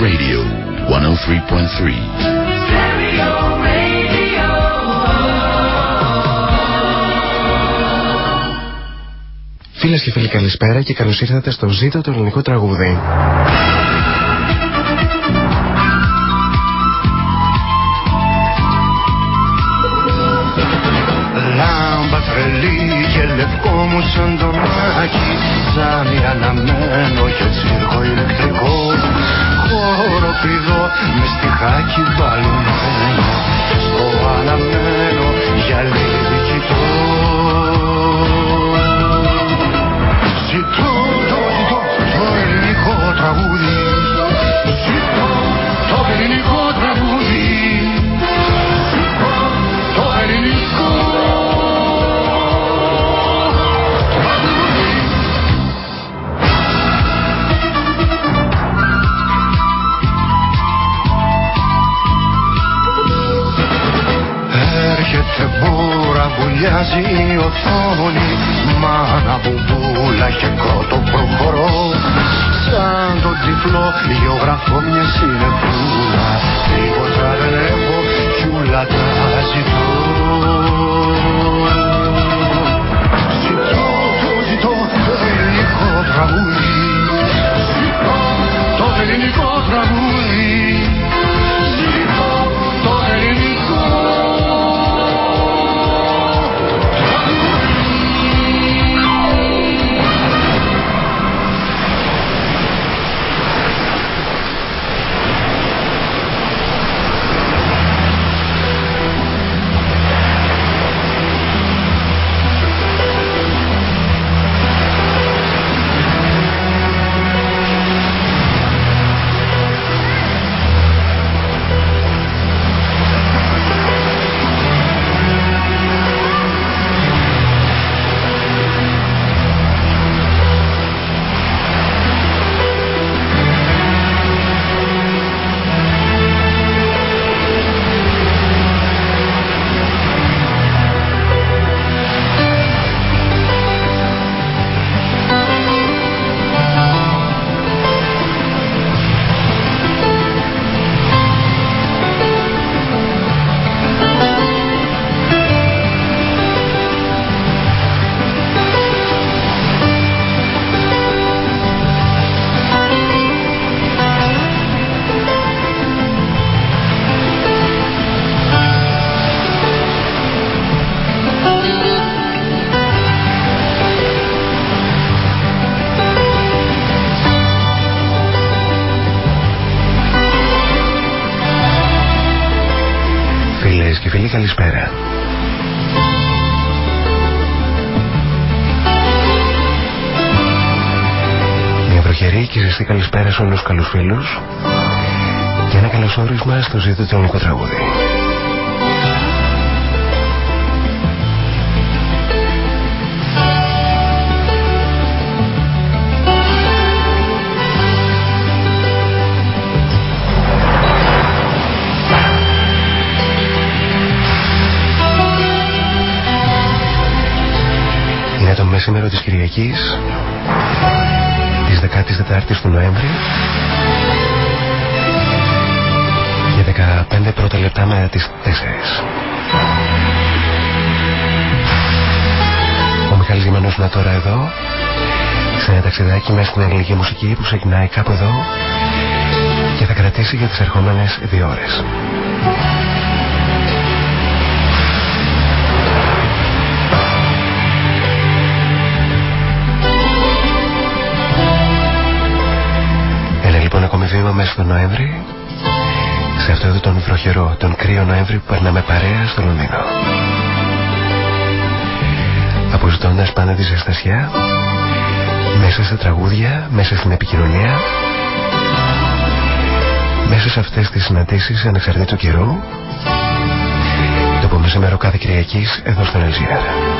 Radio 103.3. Φίλες και φίλοι καλησπέρα και καλώς ήρθατε στο ζήτο το ελληνικό τραγούδι. Λάμπα τρελή και λευκό μου σαν τον άκι Ζάνι αναμένο και τσίρκο ηλεκτρικό Χώρο κλειδό με στιχάκι μπαλωμένο Στο αναμένο για λίγη κοιτώ βουλιάζει η οθόνη Μάνα μπουμπούλα και κότο προχωρώ. Σαν τον τυφλό γεωγραφώ μια συνεπούλα Τίποτα δεν έχω κι ούλα τα ζητώ. Ζητώ, το ζητώ το ελληνικό τραγούδι. Ζητώ το ελληνικό τραγούδι και ζεστή καλησπέρα σε όλους τους καλούς φίλους και ένα καλωσόρισμα στο ζήτο του ελληνικού τραγούδι. Είναι το μεσημέρο της Κυριακής της 14ης του Νοέμβρη και 15 πρώτα λεπτά με τις 4. Ο Μιχάλης Γημανός είναι τώρα εδώ σε ένα ταξιδάκι μέσα στην αγγλική μουσική που ξεκινάει κάπου εδώ και θα κρατήσει για τις ερχόμενες δύο ώρες. 22 μέσα τον Νοέμβρη σε αυτό εδώ τον βροχερό, τον κρύο Νοέμβρη που περνάμε παρέα στο Λονδίνο. Αποζητώντας πάντα τη ζεστασιά μέσα σε τραγούδια, μέσα στην επικοινωνία μέσα σε αυτές τις συναντήσεις ανεξαρτήτου καιρού το επόμενο μέρο κάθε Κυριακής εδώ στον Ελζίδα.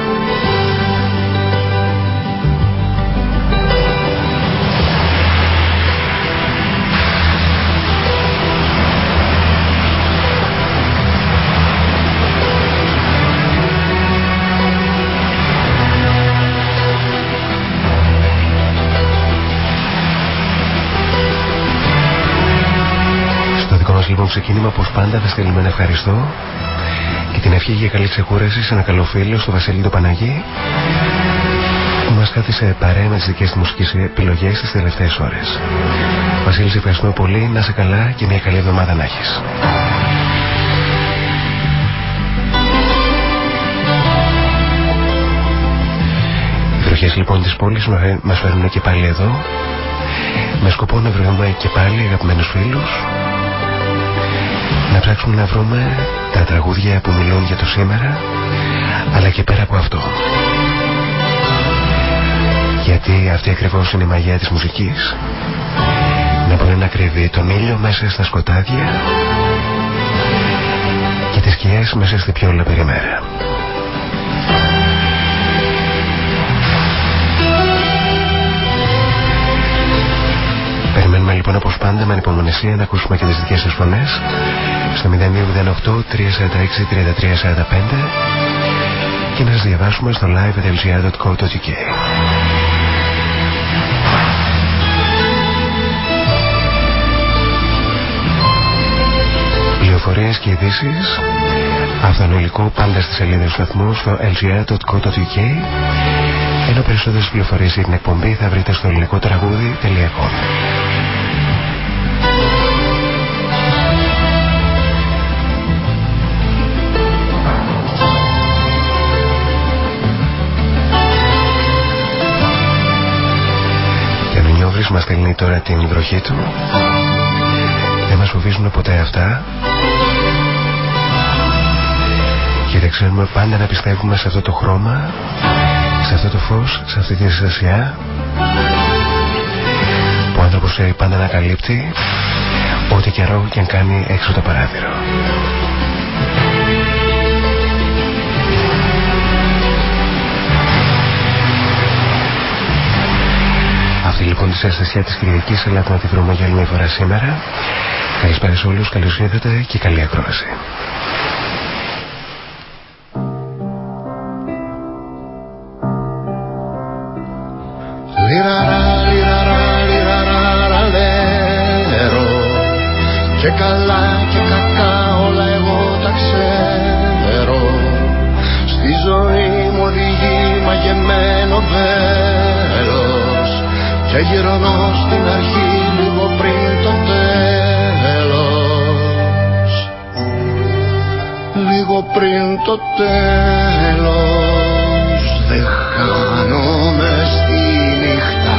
Ξεκίνημα πως πάντα θα στείλουμε ένα ευχαριστώ. Και την ευχή για καλή ξεκούραση σε ένα καλό φίλο στο Βασίλη το Παναγί. Που μας κάθισε παρέα με τις δικές του μουσικές επιλογές τις τελευταίες ώρες. Βασίλη, σε ευχαριστούμε πολύ, να είσαι καλά και μια καλή εβδομάδα να έχεις. Οι βροχές λοιπόν της πόλης μας φέρνουν και πάλι εδώ. Με σκοπό να βρούμε και πάλι αγαπημένους φίλους να ψάξουμε να βρούμε τα τραγούδια που μιλούν για το σήμερα αλλά και πέρα από αυτό. Γιατί αυτή ακριβώς είναι η μαγεία της μουσικής. Να μπορεί να κρύβει τον ήλιο μέσα στα σκοτάδια και τις σκιές μέσα στη πιο λεπτή μέρα. Περιμένουμε λοιπόν όπως πάντα με ανυπομονησία να ακούσουμε και τις δικές σας φωνές στο 0208 346 3345 και να σας διαβάσουμε στο live.lgr.co.uk Πληροφορίες και ειδήσεις Αυθονολικό πάντα στις σελίδες του σταθμού στο lgr.co.uk ενώ περισσότερες πληροφορίες για την εκπομπή θα βρείτε στο ελληνικό τραγούδι.com μας στέλνει τώρα την βροχή του δεν μας φοβίζουν ποτέ αυτά και δεν ξέρουμε πάντα να πιστεύουμε σε αυτό το χρώμα σε αυτό το φως, σε αυτή τη ζεσιά που ο άνθρωπος θέλει πάντα να καλύπτει ό,τι καιρό και αν κάνει έξω το παράθυρο. Αυτή λοιπόν τη αισθησία της Κυριακής ελάτε να τη βρούμε για άλλη μια φορά σήμερα. Καλησπέρα σε όλους, καλώς ήρθατε και καλή ακρόαση. Και καλά και κακά Και γυρνώ στην αρχή λίγο πριν το τέλος. Λίγο πριν το τέλος Δεν χάνομαι στη νύχτα.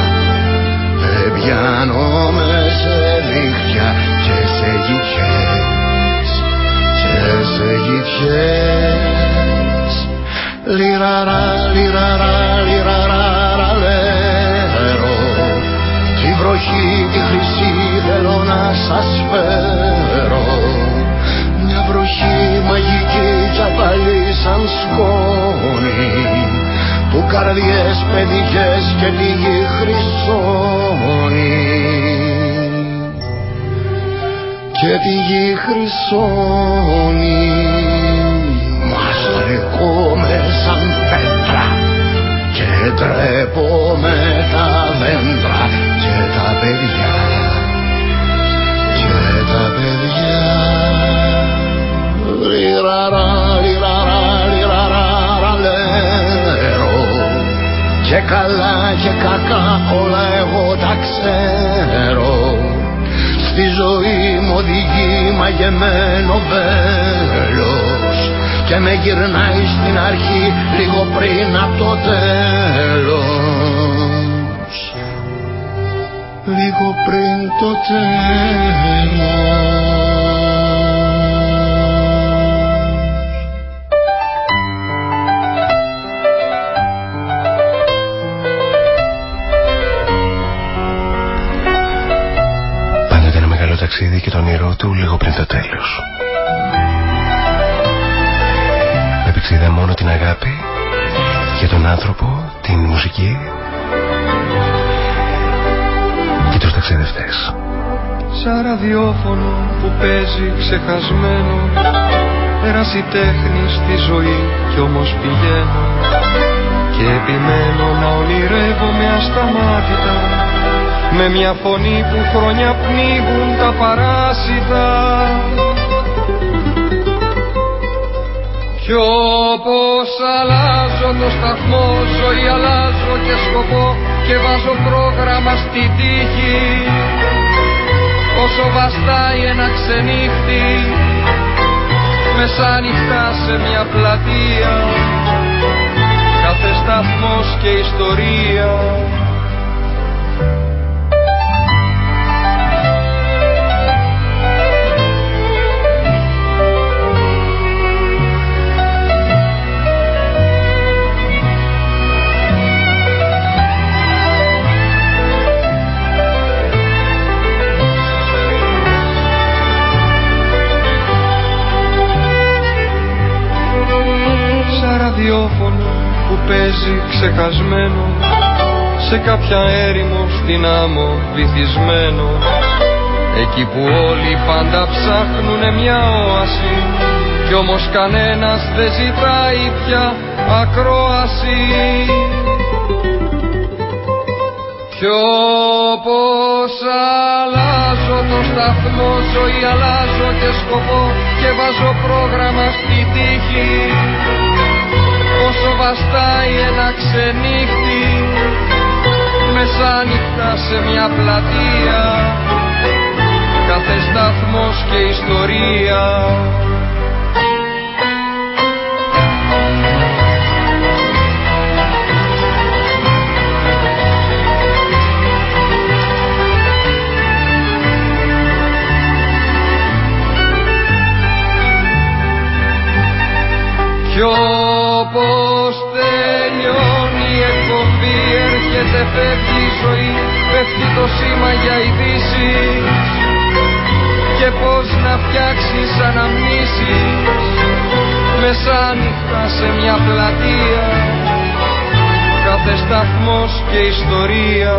Δεν πιάνομαι σε νύχια και σε γητιές και σε γητιές. Λιραρά, λιραρά, λιραρά, λέρο Τη βροχή τη χρυσή θέλω να σας φέρω. Μια βροχή μαγική τσαπαλή σαν σκόνη που καρδιές παιδικές και τη γη χρυσώνει και τη γη χρυσώνει μας ξέρω. Στη ζωή μου οδηγεί μαγεμένο βέλος και με γυρνάει στην αρχή λίγο πριν από το τέλος. Λίγο πριν το τέλος ραδιόφωνο που παίζει ξεχασμένο. Πέρασε τέχνη στη ζωή κι όμως πηγαίνω. Και επιμένω να ονειρεύομαι ασταμάτητα. Με μια φωνή που χρόνια πνίγουν τα παράσιτα. Κι όπως αλλάζω το σταθμό ζωή αλλάζω και σκοπό και βάζω πρόγραμμα στη τύχη όσο βαστάει ένα ξενύχτη. Μεσάνυχτα σε μια πλατεία. Κάθε σταθμός και ιστορία ραδιόφωνο που παίζει ξεχασμένο σε κάποια έρημο στην άμμο βυθισμένο. Εκεί που όλοι πάντα ψάχνουνε μια όαση κι όμως κανένας δεν ζητάει πια ακρόαση. Κι όπως αλλάζω το σταθμό ζωή αλλάζω και σκοπό και βάζω πρόγραμμα στη τύχη όσο βαστάει ένα ξενύχτη. Μεσάνυχτα σε μια πλατεία. Κάθε σταθμός και ιστορία έρχεται φεύγει η ζωή πέφτει το σήμα για ειδήσεις. Και πως να φτιάξεις αναμνήσεις μεσάνυχτα σε μια πλατεία. Κάθε σταθμός και ιστορία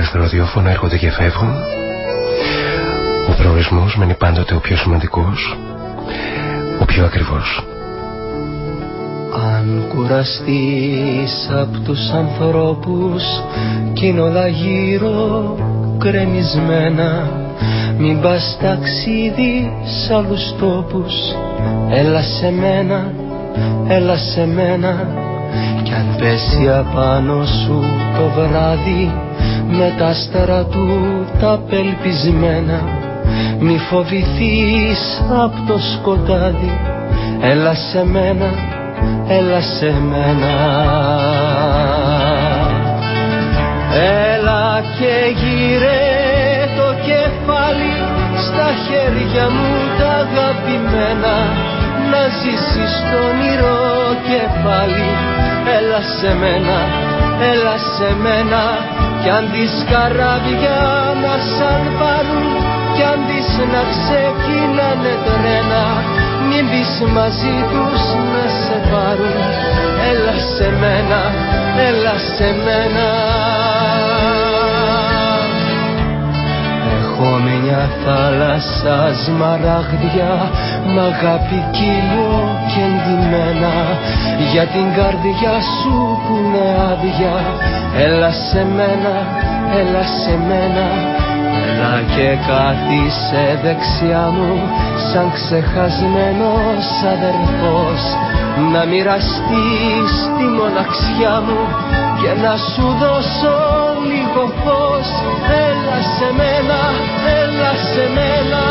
ταξίδια στο ραδιόφωνο έρχονται και φεύγουν. Ο προορισμός μένει πάντοτε ο πιο σημαντικός, ο πιο ακριβώς. Αν κουραστείς από τους ανθρώπους κι είναι όλα γύρω κρεμισμένα μην πας ταξίδι σ' άλλους τόπους Έλα σε μένα, έλα σε μένα Κι αν πέσει απάνω σου το βράδυ με τα άστερα του τα πελπισμένα μη φοβηθείς από το σκοτάδι. Έλα σε μένα, έλα σε μένα. Έλα και γύρε το κεφάλι στα χέρια μου τα αγαπημένα. Να ζήσεις το όνειρο και πάλι έλα σε μένα, έλα σε μένα κι αν τις καράβια να σαν πάρουν κι αν τις να ξεκινάνε τρένα μην πεις μαζί τους να σε πάρουν. Έλα σε μένα, έλα σε μένα. Έχω μια θάλασσα σμαραγδιά μ' αγάπη κύλιο και εντυμένα για την καρδιά σου που είναι άδεια Έλα σε μένα, έλα σε μένα. Έλα και κάθισε δεξιά μου σαν ξεχασμένος αδερφός. Να μοιραστείς τη μοναξιά μου και να σου δώσω λίγο φως. Έλα σε μένα, έλα σε μένα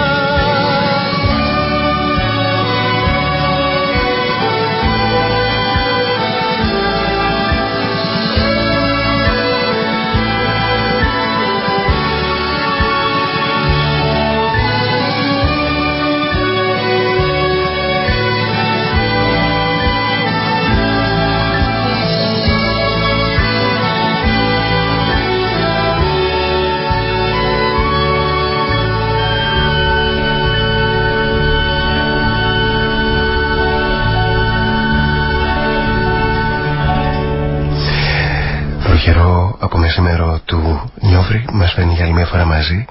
φορά μαζί.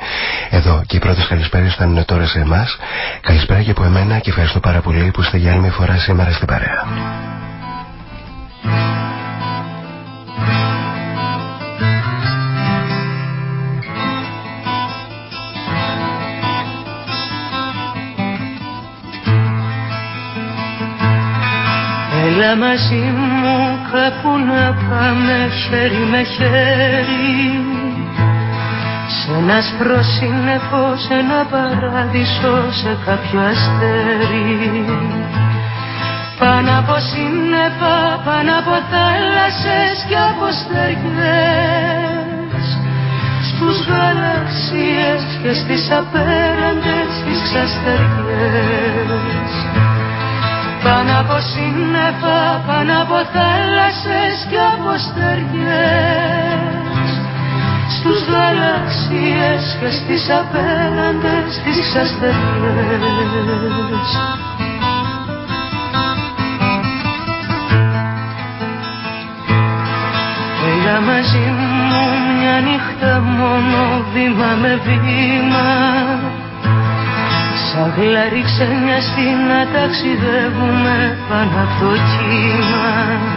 Εδώ και οι πρώτες καλησπέρες φτάνουν τώρα σε εμάς. Καλησπέρα και από εμένα και ευχαριστώ πάρα πολύ που είστε για άλλη μια φορά σήμερα στην παρέα. Έλα μαζί μου κάπου να πάμε χέρι με χέρι σε ένα άσπρο σύννεφο, σε ένα παράδεισο, σε κάποιο αστέρι. Πάνω από σύννεφα, πάνω από θάλασσες και από στεριές στους γαλαξίες και στις απέραντες τις ξαστεριές πάνω από σύννεφα, πάνω από θάλασσες και από στεριές στους γαλαξίες και στις απέραντες τις αστεριές Έλα μαζί μου μια νύχτα μόνο βήμα με βήμα. Σαν γλαρί ξένιαστη να ταξιδεύουμε πάνω από το κύμα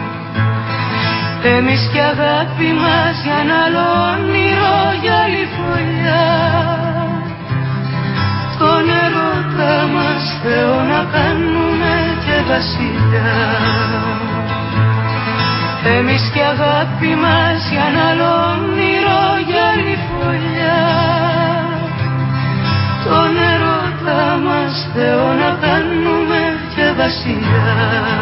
Εμείς και αγάπη μας για ένα άλλο όνειρο για άλλη φωλιά. Τον ερώτα μας Θεό να κάνουμε και βασιλιά. Εμείς και αγάπη μας για ένα άλλο όνειρο για άλλη φωλιά. Τον ερώτα μας Θεό να κάνουμε και βασιλιά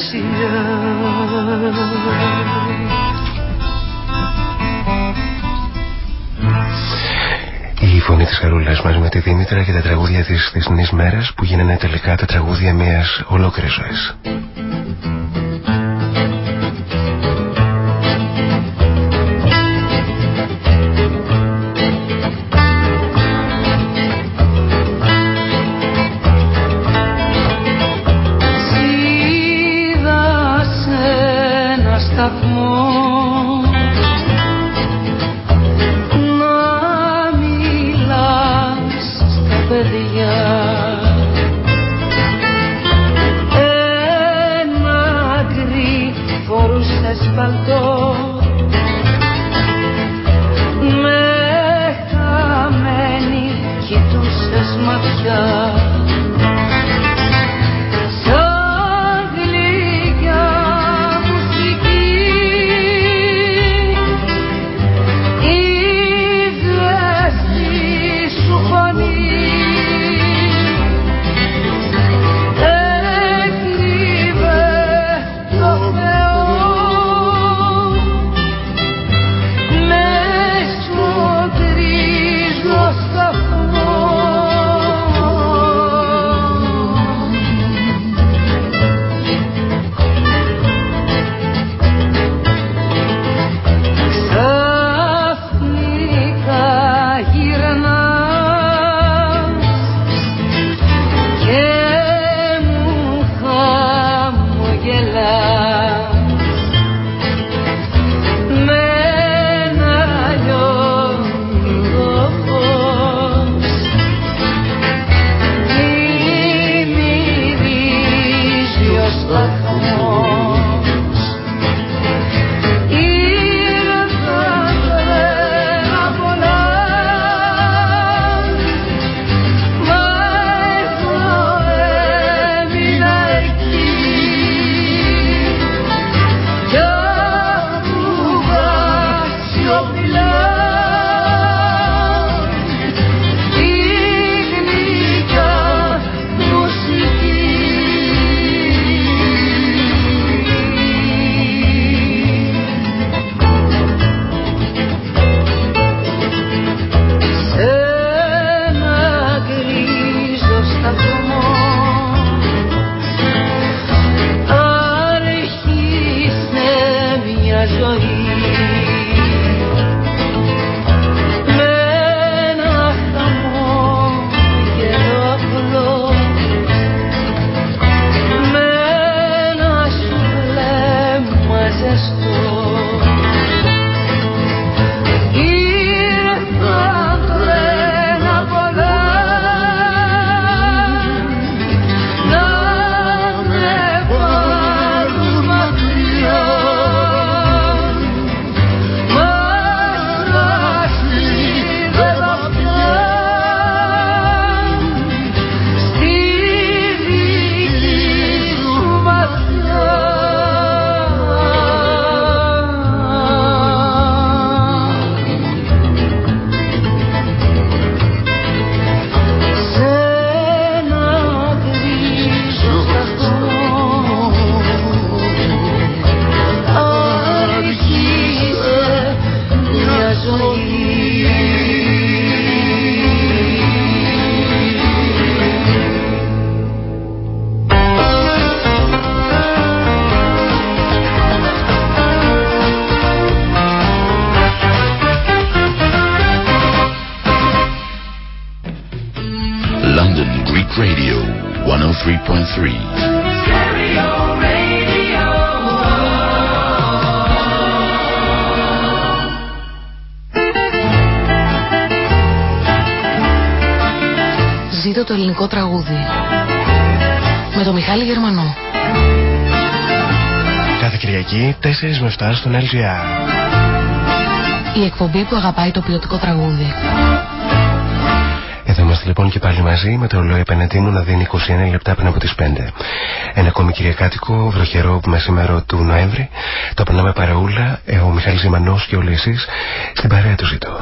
και βασιλιά Η φωνή της Χαρούλας μαζί με τη Δήμητρα και τα τραγούδια της θεσινής μέρας που γίνανε τελικά τα τραγούδια μιας ολόκληρης ζωής. Με 7 στον LGR. Η εκπομπή που αγαπάει το ποιοτικό τραγούδι. Εδώ είμαστε λοιπόν και πάλι μαζί με το ρολόι απέναντί μου να δίνει 21 λεπτά πριν από τις 5. Ένα ακόμη κυριακάτικο βροχερό μεσημέρο του Νοέμβρη. Το περνάμε παραούλα, ε, ο Μιχάλης Ζημανός και όλοι εσείς στην παρέα του ζητώ.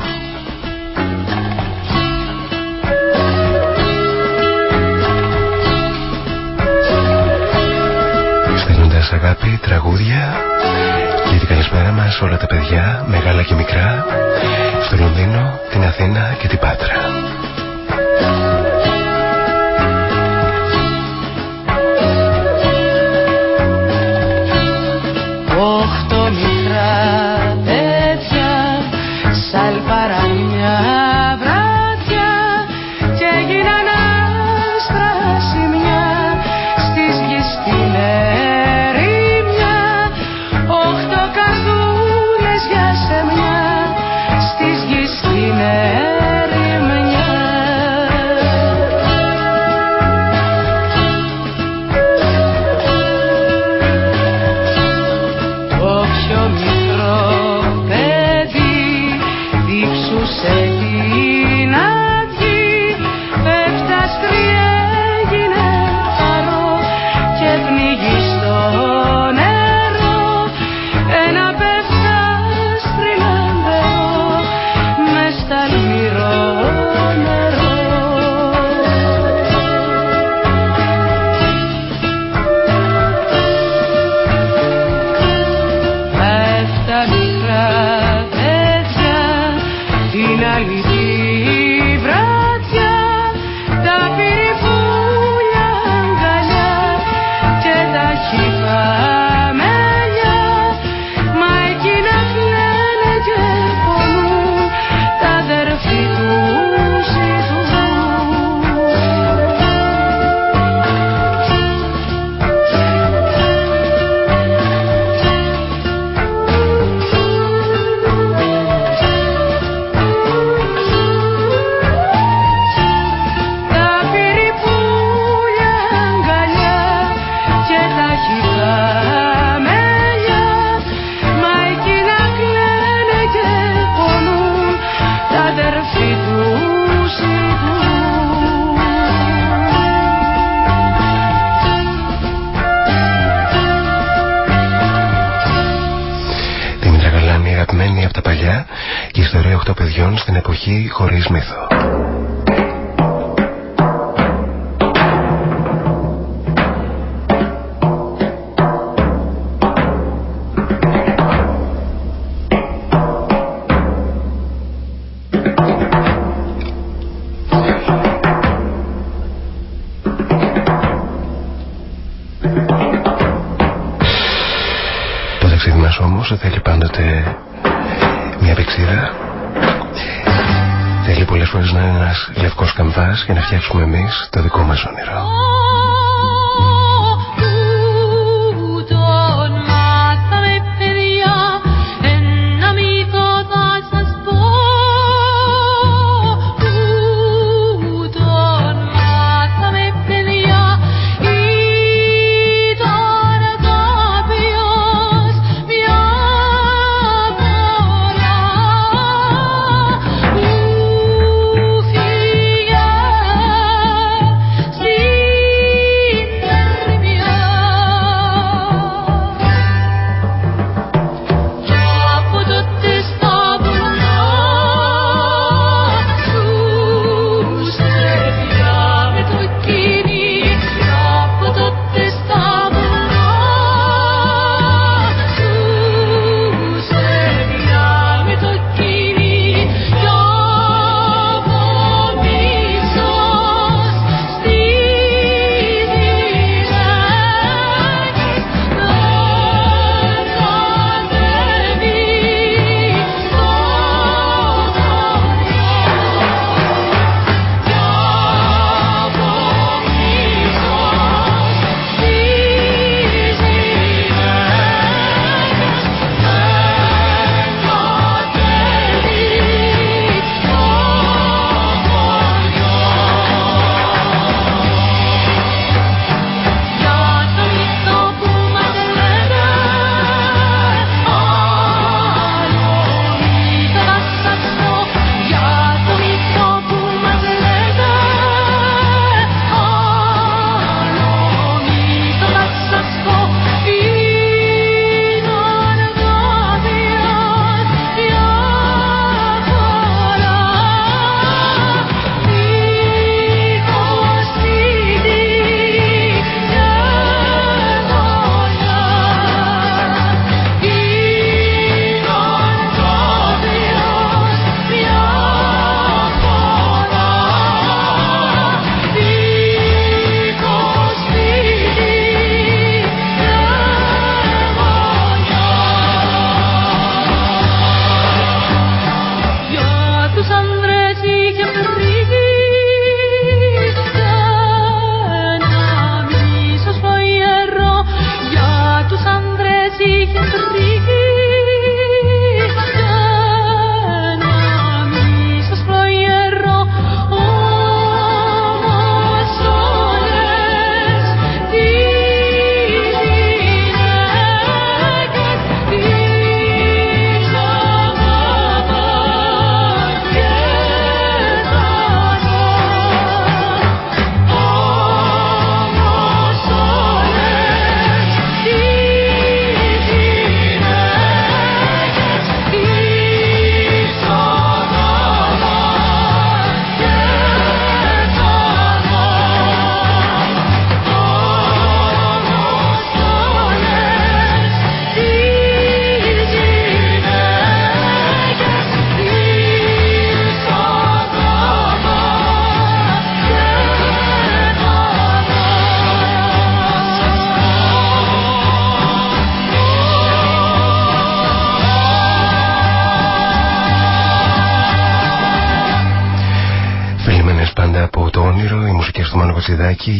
Στέλνοντας αγάπη, τραγούδια και την καλησπέρα μας όλα τα παιδιά, μεγάλα και μικρά, στο Λονδίνο, την Αθήνα και την Πάτρα.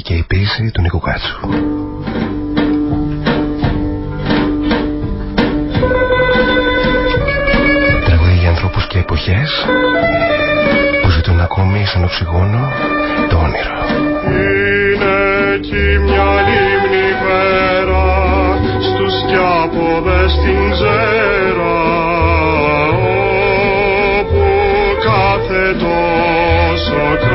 Και η πίεση του Νίκου Κάτσου. Τραγούδι για ανθρώπους και εποχές που ζητούν ακόμη σαν οξυγόνο το όνειρο. Είναι εκεί μια λίμνη πέρα στους διάποδες την ξέρα όπου κάθε τόσο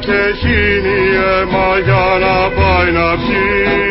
και χύνει αίμα για να πάει να πιει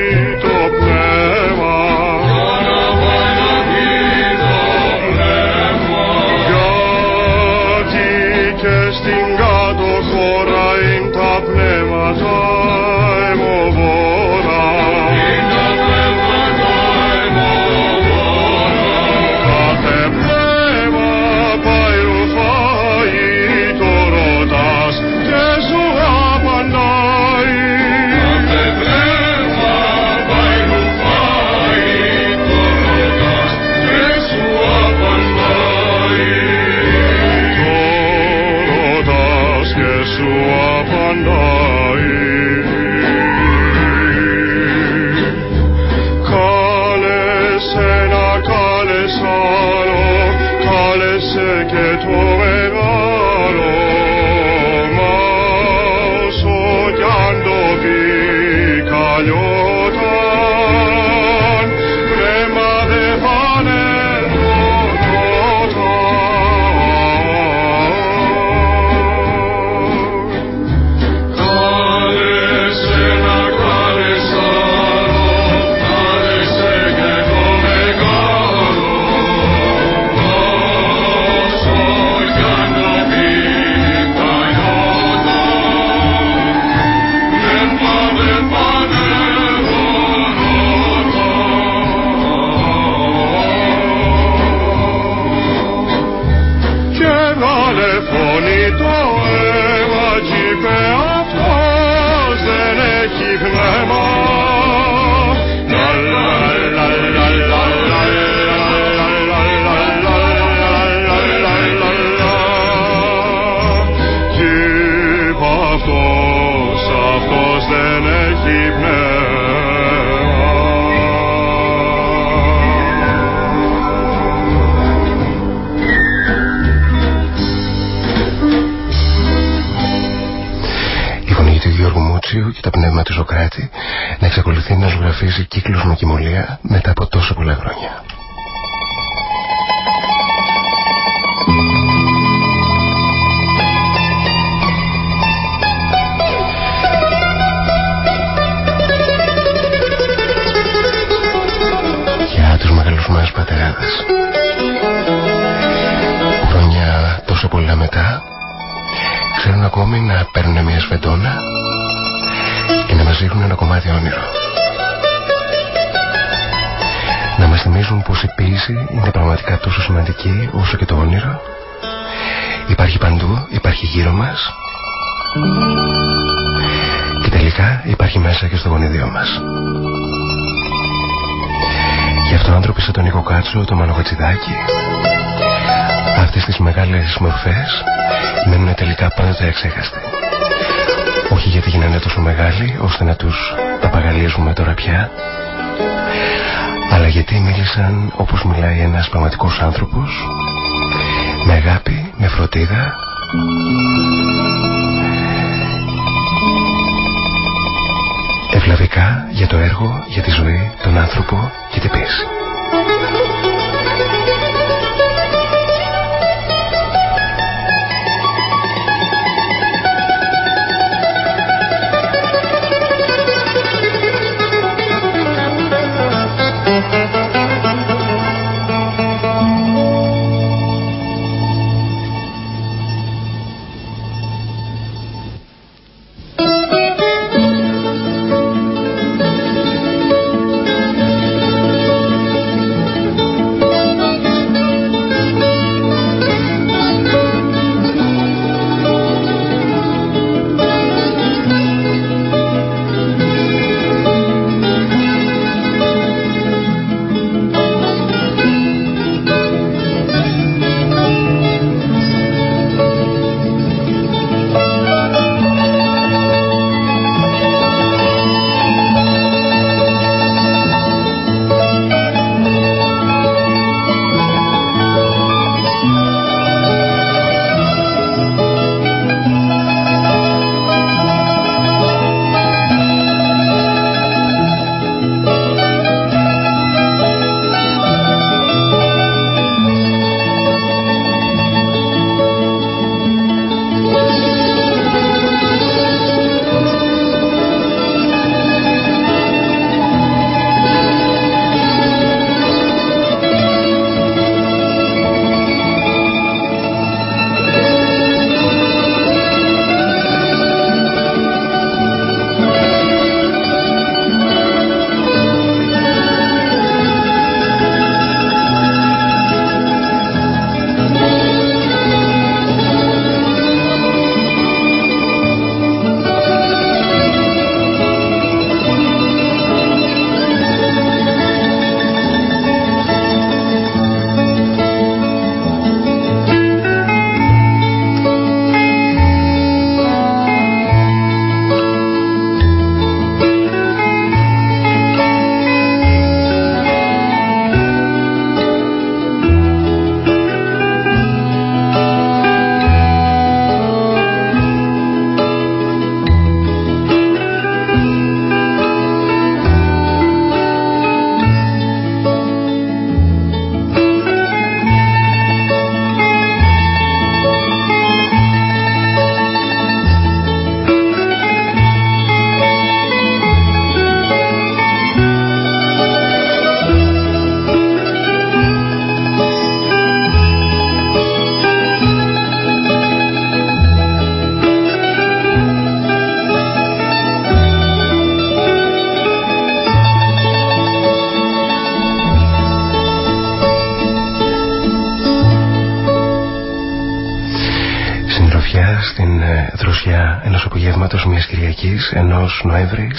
σαν τον Νίκο Κάτσο, το Μάνο αυτές τις μεγάλες μορφές μένουν τελικά πάντοτε εξέχαστοι. Όχι γιατί γίνανε τόσο μεγάλοι ώστε να τους παπαγαλίζουμε τώρα πια, αλλά γιατί μίλησαν όπως μιλάει ένας πραγματικός άνθρωπος, με αγάπη, με φροντίδα, ευλαβικά για το έργο, για τη ζωή, τον άνθρωπο και την πίεση.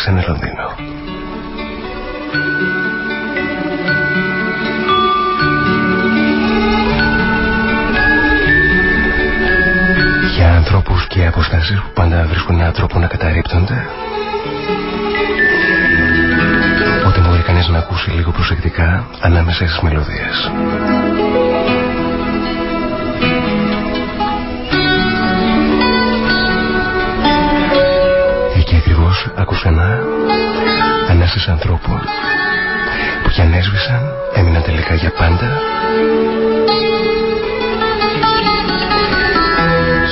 Νοέμβρη σε ένα Λονδίνο. Για ανθρώπους και αποστάσεις που πάντα βρίσκουν έναν τρόπο να καταρρύπτονται ότι μπορεί κανείς να ακούσει λίγο προσεκτικά ανάμεσα στις μελωδίες. Ξανά ανάσες ανθρώπου που κι αν έσβησαν έμειναν τελικά για πάντα.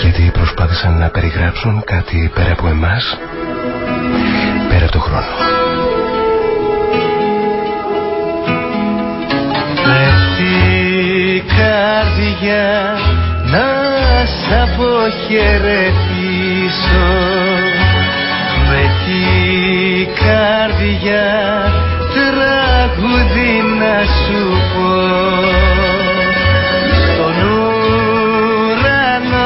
Γιατί προσπάθησαν να περιγράψουν κάτι πέρα από εμάς πέρα από το χρόνο. Με την καρδιά να σ' αποχαιρετήσω με την καρδιά. Τραγούδι να σου πω. Στον ουρανό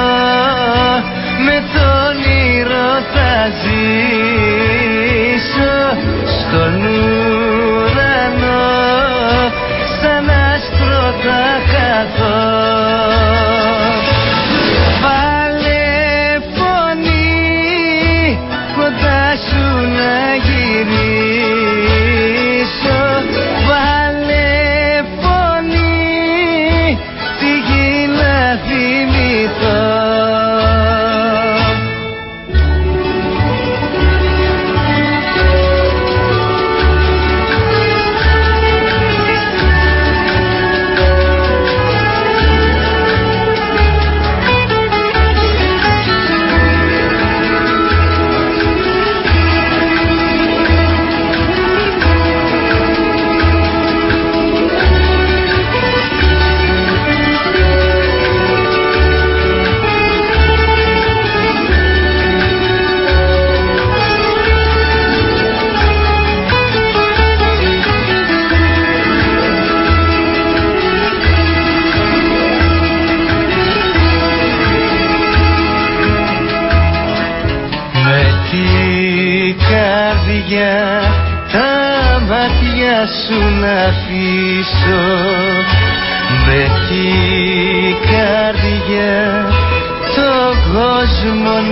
με τον ήρω θα ζήσω. Στον ουρανό σαν άστρο θα καθώ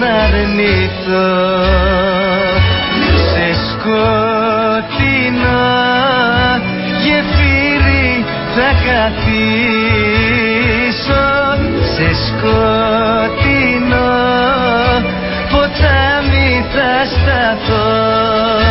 αρνηθώ σε σκοτεινό γεφύρι θα καθίσω. Σε σκοτεινό ποτάμι θα σταθώ.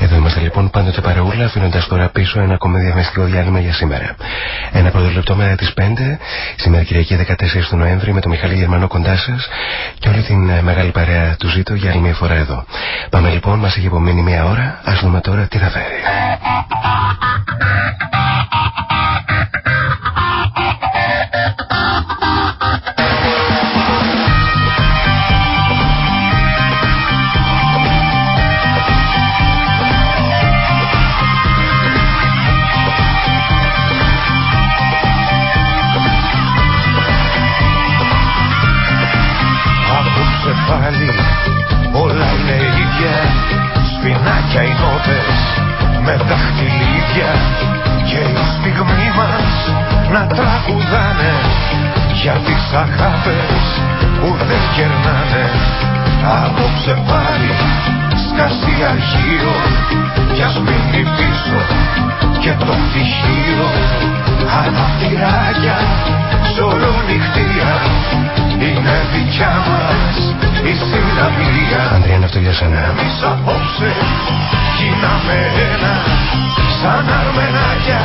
Εδώ είμαστε λοιπόν πάντοτε παρεούλα, αφήνοντας τώρα πίσω ένα ακόμη διαμεστικό διάλειμμα για σήμερα. Ένα πρώτο λεπτό μέρα τις 5, σήμερα Κυριακή 14 του Νοέμβρη, με τον Μιχαλή Γερμανό κοντά σας και όλη την ε, μεγάλη παρέα του Ζήτω για άλλη μια φορά εδώ. Πάμε λοιπόν, μας έχει απομείνει μια ώρα, ας δούμε τώρα τι θα φέρει. Απόψε πάλι σκάσει αρχείο Κι ας μείνει πίσω και το πτυχίο. Αναφτυράκια ζωρονυχτία Είναι δικιά μας η συναυλία. Αντρία είναι αυτό για σένα. Εμείς απόψε γίναμε ένα Σαν αρμενάκια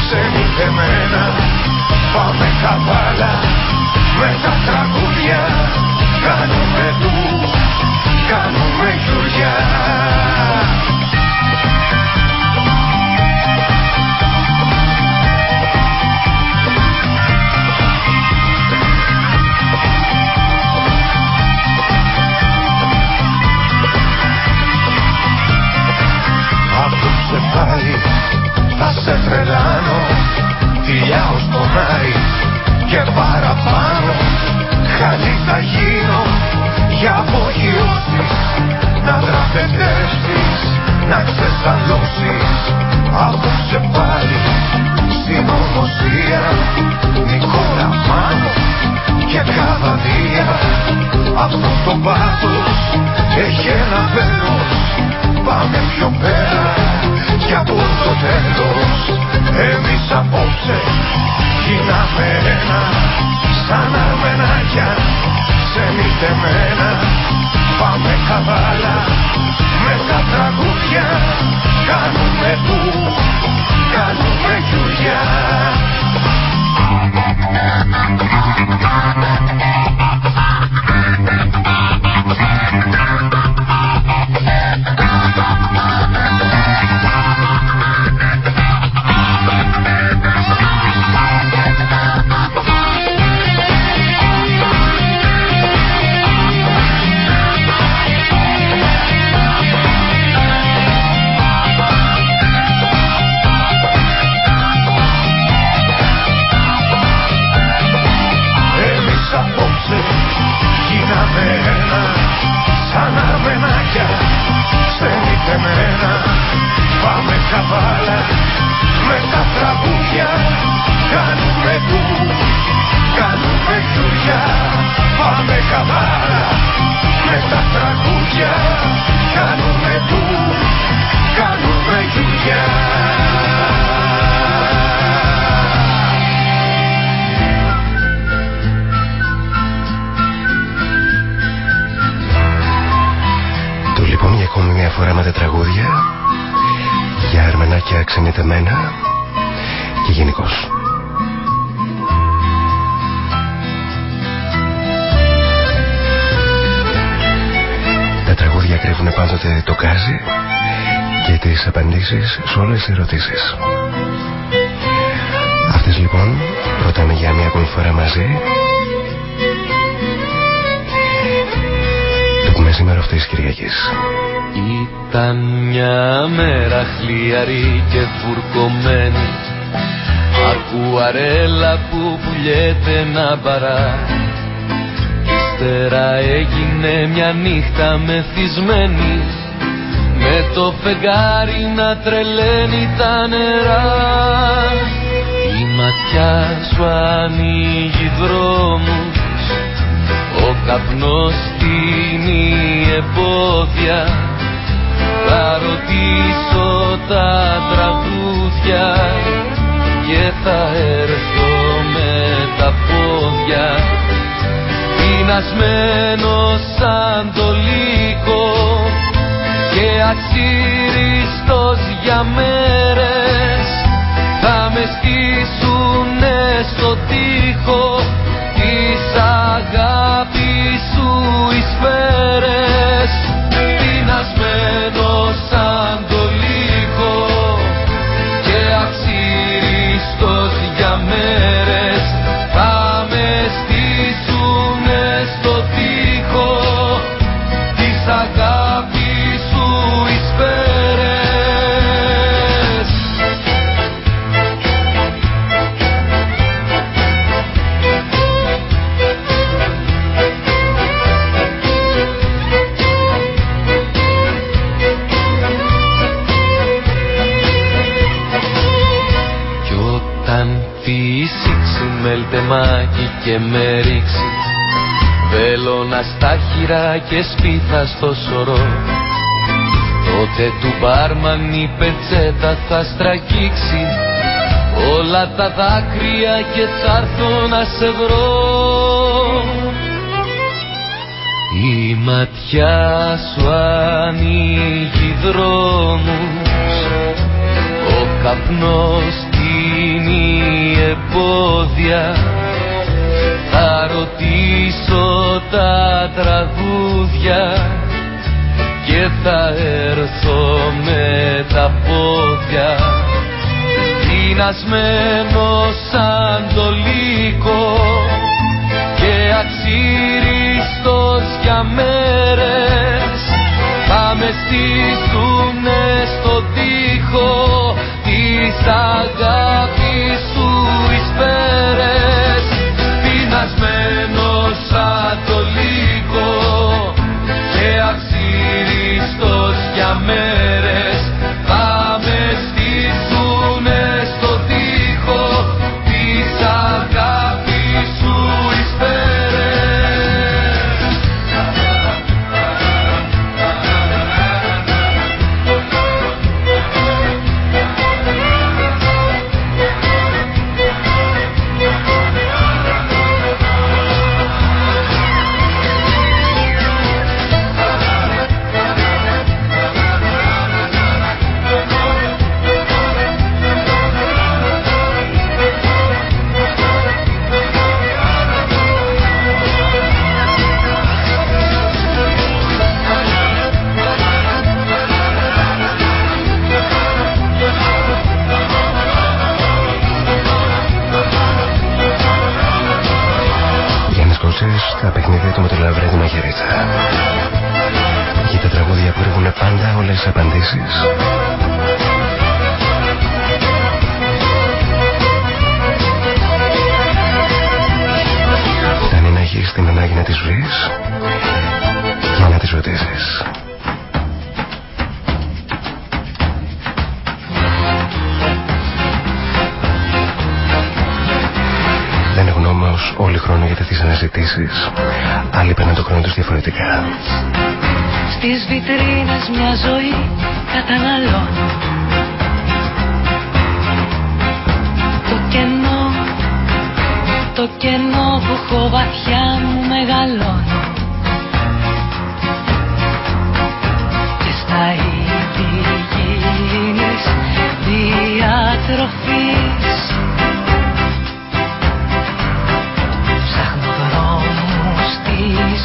ξενιθεμένα Πάμε καβάλα με τα τραγούδια. Κάνουμε τους, κάνουμε γιουριά Απόψε πάλι θα σε τρελάνω Φιλιά ως πονάει και παρά έχει ένα βέλος Πάμε πιο πέρα. Κι από το τέλος Εμείς απόψε γίναμε ένα. Σαν αρμενάκια ξενιτεμένα Πάμε καβάλα με τα τραγούδια. Κάνουμε που, κάνουμε γιουριά ερωτήσεις. Αυτές λοιπόν ρωτάμε για μια ακόμη φορά μαζί το πούμε σήμερα αυτής της Κυριακής. Ήταν μια μέρα χλιαρή και βουρκωμένη Ακουαρέλα που πουλιέται να παρά Ύστερα έγινε μια νύχτα μεθυσμένη Με το φεγγάρι να τρελαίνει τα νερά. Η ματιά σου ανοίγει δρόμους. Ο καπνός στείνει εμπόδια. Θα ρωτήσω τα τραγούδια και θα έρθω με τα πόδια. Πεινασμένος σαν το λύκο και αξίριστος και σπίθα στο σωρό. Τότε του μπάρμαν η πετσέτα θα στραγγίξει Όλα τα δάκρυα και θα έρθω να σε βρω. Η ματιά σου ανοίγει δρόμους Ο καπνός τίνει εμπόδια θα ρωτήσω τα τραγούδια και θα έρθω με τα πόδια. Πεινασμένο σαν το λύκο και αξίριστος για μέρες θα με στήσουνε στο τοίχο της αγάπης απόψε στα παιχνίδια του με το Λαβρέντη Μαγερίτσα. Για τα τραγούδια που έχουν πάντα όλες τι απαντήσεις. Φτάνει να έχεις την ανάγκη να τις βρεις και να τις ρωτήσεις. Έχουν όμως όλοι χρόνο για τέτοιες αναζητήσεις. Άλλοι παίρνουν το χρόνο τους διαφορετικά. Στις βιτρίνες μια ζωή καταναλώνω. Το κενό, το κενό που έχω βαθιά μου μεγαλώνω Και στα είδη γίνεις διατροφής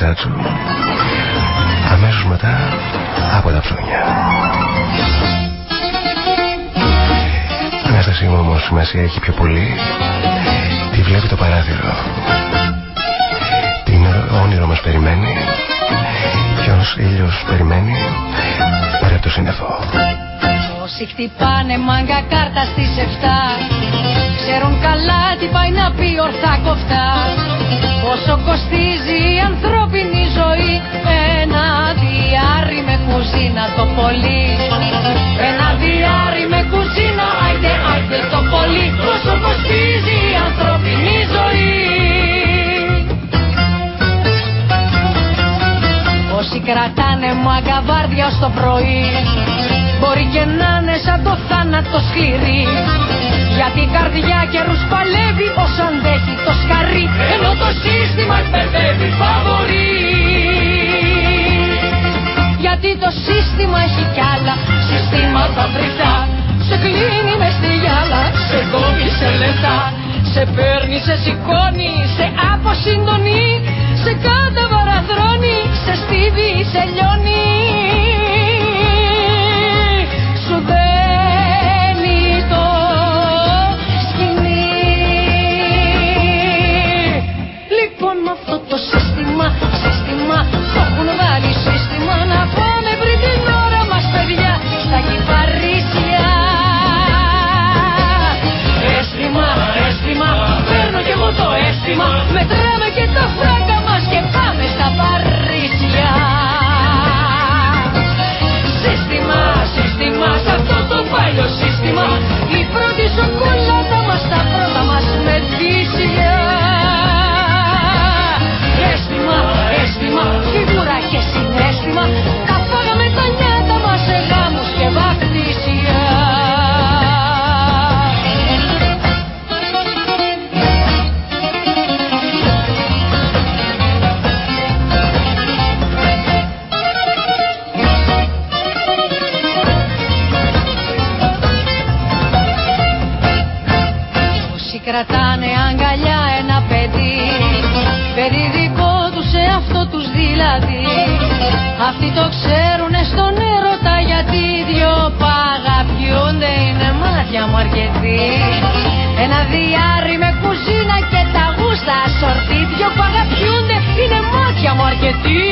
That's. Σε κλείνει μες στη γυάλα, σε κόβει σε λεφτά. Σε παίρνει, σε σηκώνει, σε αποσυντονίζει. Με αυτοί το ξέρουνε στον έρωτα γιατί δυο παγαπιούνται είναι μάτια μου αρκετοί. Ένα διάρρη με κουζίνα και τα γούστα σορτή δυο παγαπιούνται είναι μάτια μου αρκετοί.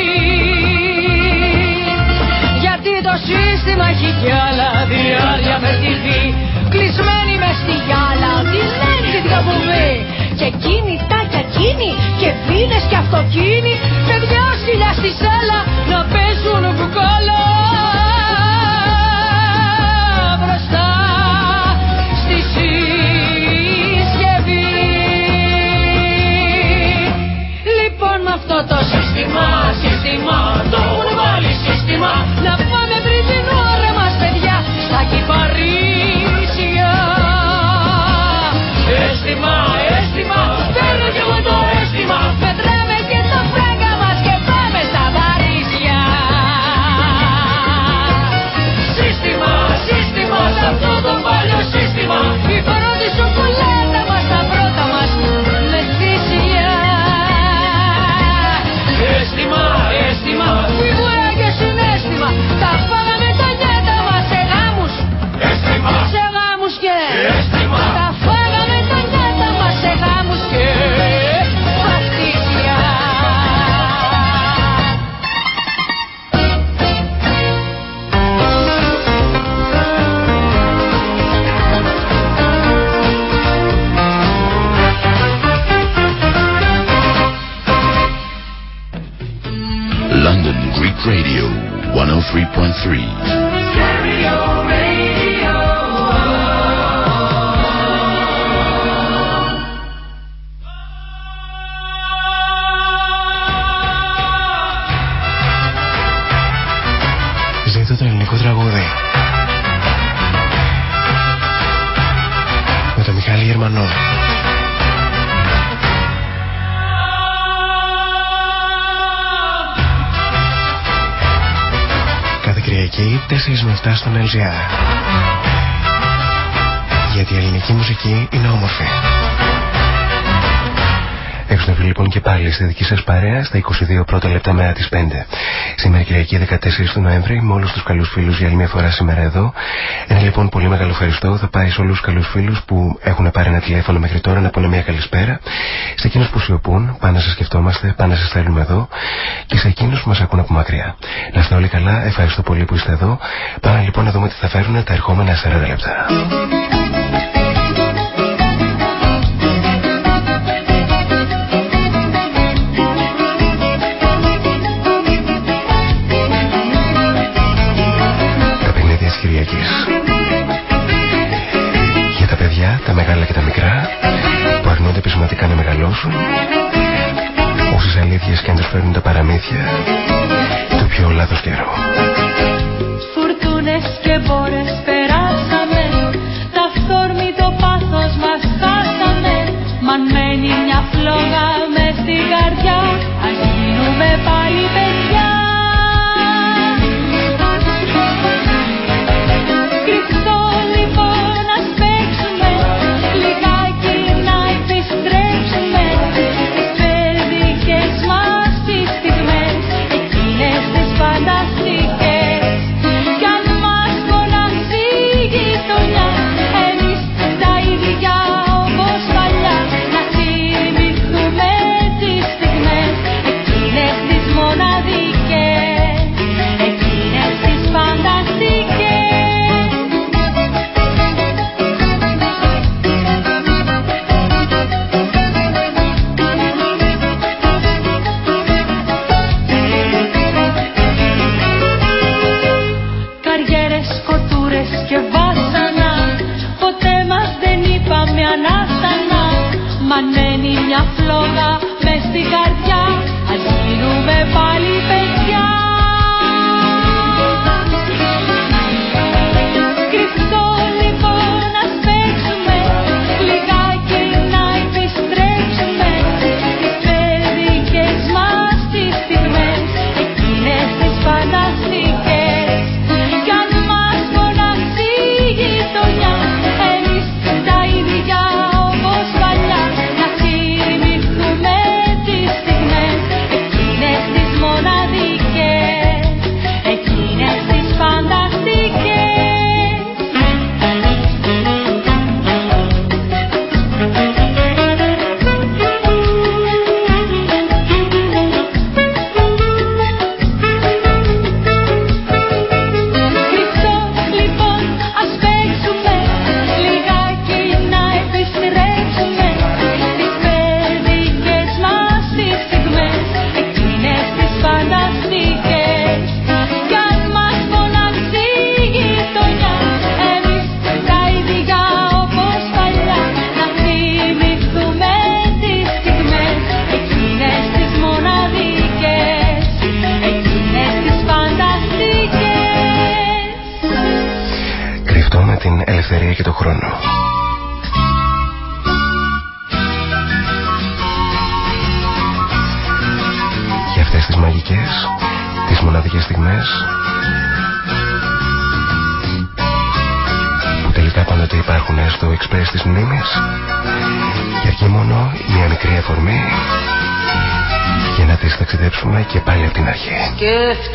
Γιατί το σύστημα έχει κι άλλα διάρρια με κλεισμένη μες στη γυάλα την έξι την και κίνητα και εκείνη και βίνες και αυτοκίνη παιδιά σκυλιά στη σέλα τον βγάλω μπροστά στη συσκευή. Λοιπόν αυτό το σύστημα three. Γιατί η ελληνική μουσική είναι λοιπόν και πάλι στη δική σας παρέα στα 22 πρώτα λεπτά μέρα της 5. Σήμερα Κυριακή 14 του Νοέμβρη, με όλους τους καλούς φίλους για άλλη μια φορά σήμερα εδώ. Ένα λοιπόν πολύ μεγάλο ευχαριστώ θα πάει σε όλους τους καλούς φίλους που έχουν πάρει ένα τηλέφωνο μέχρι τώρα να πούνε μια καλησπέρα. Σε εκείνους που σιωπούν, πάνε να σας σκεφτόμαστε, πάνε να σας θέλουμε εδώ και σε εκείνους που μας ακούν από μακριά. Να είστε όλοι καλά, ευχαριστώ πολύ που είστε εδώ. Πάμε λοιπόν να δούμε τι θα φέρουν τα ερχόμενα 40 λεπτά. Για τα παιδιά, τα μεγάλα και τα μικρά που αρνούνται πεισματικά να μεγαλώσουν όσες αλήθειες και αν τους φέρνουν τα παραμύθια του πιο λάθος καιρό. Φουρτούνες και μπόρες περάσαμε τα το πάθος μας χάσαμε Μαν μένει μια φλόγα μες στην καρδιά ας γίνουμε πάλι παιδιά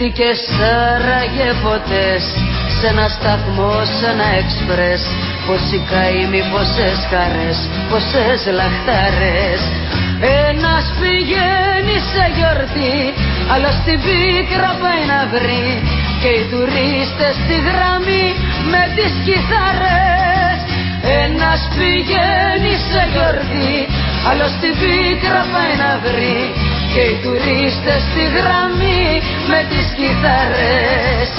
Σκέφτηκες άραγε ποτές σε ένα σταθμό, σε ένα εξπρές. Πόσοι καημοί, πόσες χαρές, πόσες λαχτάρες Ένας πηγαίνει σε γιορτή, αλλά στην πίκρα πάει να βρει. Και οι τουρίστες στη γραμμή με τις κιθάρες Ένας πηγαίνει σε γιορτή, αλλά στην πίκρα πάει να βρει και οι τουρίστες στη γραμμή με τις κιθαρές.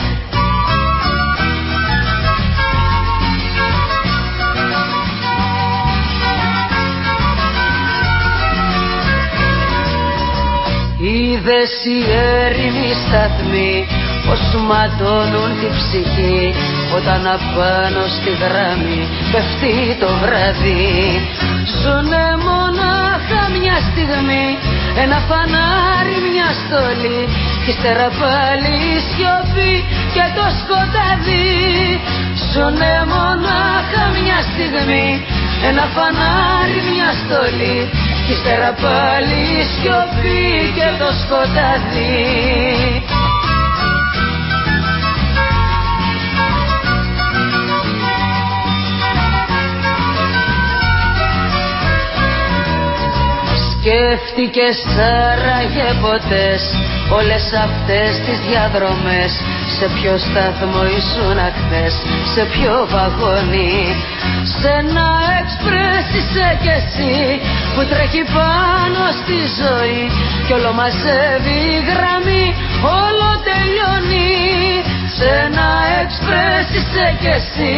Είδες οι έρημοι σταθμοί πως ματώνουν τη ψυχή όταν απάνω στη γραμμή πέφτει το βράδυ Ζουνε μονάχα μια στιγμή ένα φανάρι μια στολή. Κι ύστερα πάλι η σιωπή και το σκοτάδι. Ζουνε μονάχα μια στιγμή ένα φανάρι μια στολή. Κι ύστερα πάλι η σιωπή και το σκοτάδι Σκέφτηκες άραγε ποτές όλες αυτές τις διαδρομές. Σε ποιο σταθμό ήσουν χθες, σε ποιο βαγόνι. Σε ένα εξπρές είσαι κι εσύ που τρέχει πάνω στη ζωή. Κι όλο μαζεύει η γραμμή, όλο τελειώνει. Σε ένα εξπρές είσαι κι εσύ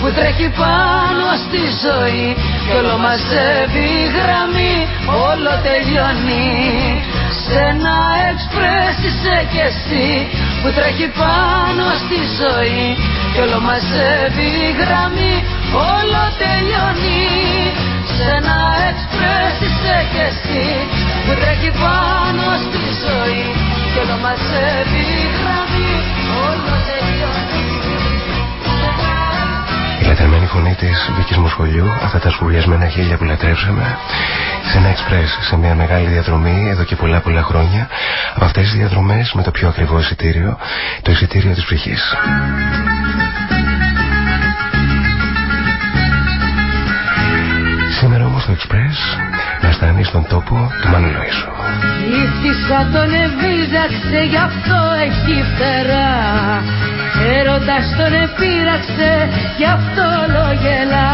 που τρέχει πάνω στη ζωή. Κι όλο μαζεύει η γραμμή, όλο τελειώνει. Σε ένα εξπρές είσαι κι εσύ που τρέχει πάνω στη ζωή. Κι όλο μαζεύει η γραμμή, όλο τελειώνει. Σε ένα εξπρές είσαι κι εσύ που τρέχει πάνω στη ζωή. Κι όλο μαζεύει η γραμμή, όλο Η λατρεμένη φωνή της Βίκη Μοσχολιού, αυτά τα σπουδιασμένα χίλια που λατρέψαμε, σε ένα εξπρές, σε μια μεγάλη διαδρομή εδώ και πολλά πολλά χρόνια, από αυτές τι διαδρομές με το πιο ακριβό εισιτήριο, το εισιτήριο της ψυχής. Express να στάνει στον τόπο του Μάνου Λοΐσου. Ήθισα τον εβίζαξε γι' αυτό έχει φτερά. Έρωτας τον επήραξε γι' αυτό λογελά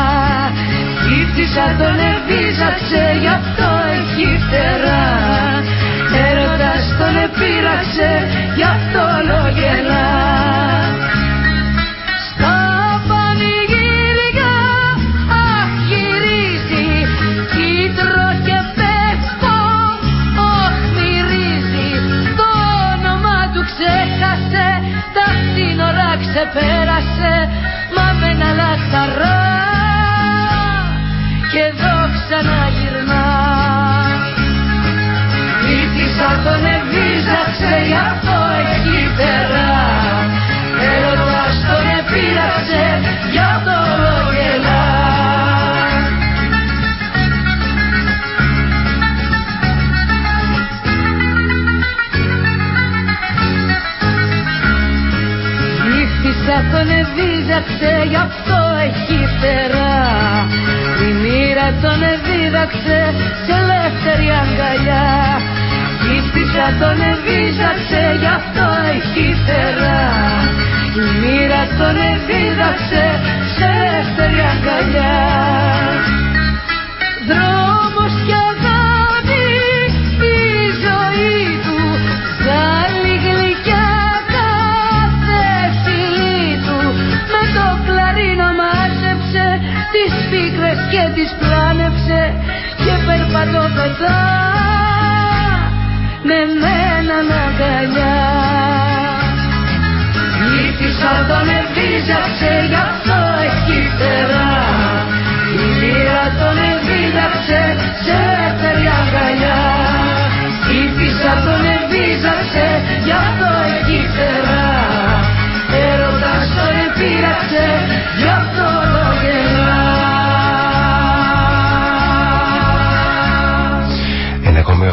Ήθισα τον εβίζαξε γι' αυτό έχει φτερά. Έρωτας τον επήραξε γι' αυτό λογελά ξεπέρασε μα με ένα λαχταρά και εδώ ξαναγυρνά. Ήθισα τον εβίζαξε γι' αυτό εδίδαξε γι' αυτό έχει φτερά. Η μοίρα τον εδίδαξε σε ελεύθερη αγκαλιά. Η φύσα τον εδίδαξε γι' αυτό έχει φτερά. Η μοίρα τον εδίδαξε σε ελεύθερη αγκαλιά. Δρόμος κι και περπατώ πετά με μένα αγκαλιάς. Ήθισα τον εβίζαξε γι' αυτό έχει φτερά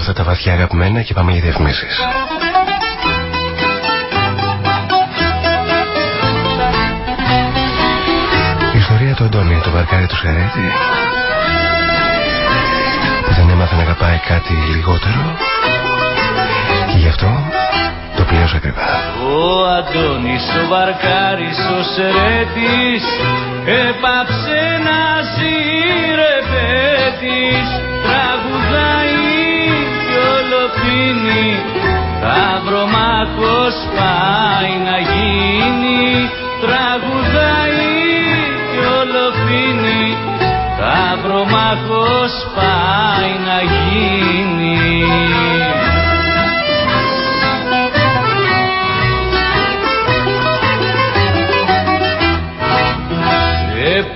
αυτά τα βαθιά αγαπημένα και πάμε για διαφημίσεις. Η ιστορία του Αντώνη, το βαρκάρι του Σερέτη που δεν έμαθε να αγαπάει κάτι λιγότερο και γι' αυτό το πλήρωσε ακριβά. Ο Αντώνης ο βαρκάρις ο Σερέτης έπαψε να ζει ρεπέτης τραγουδάει πάει να γίνει. Τραγουδάει και ολοφίνη Σταυρομάχος πάει να γίνει.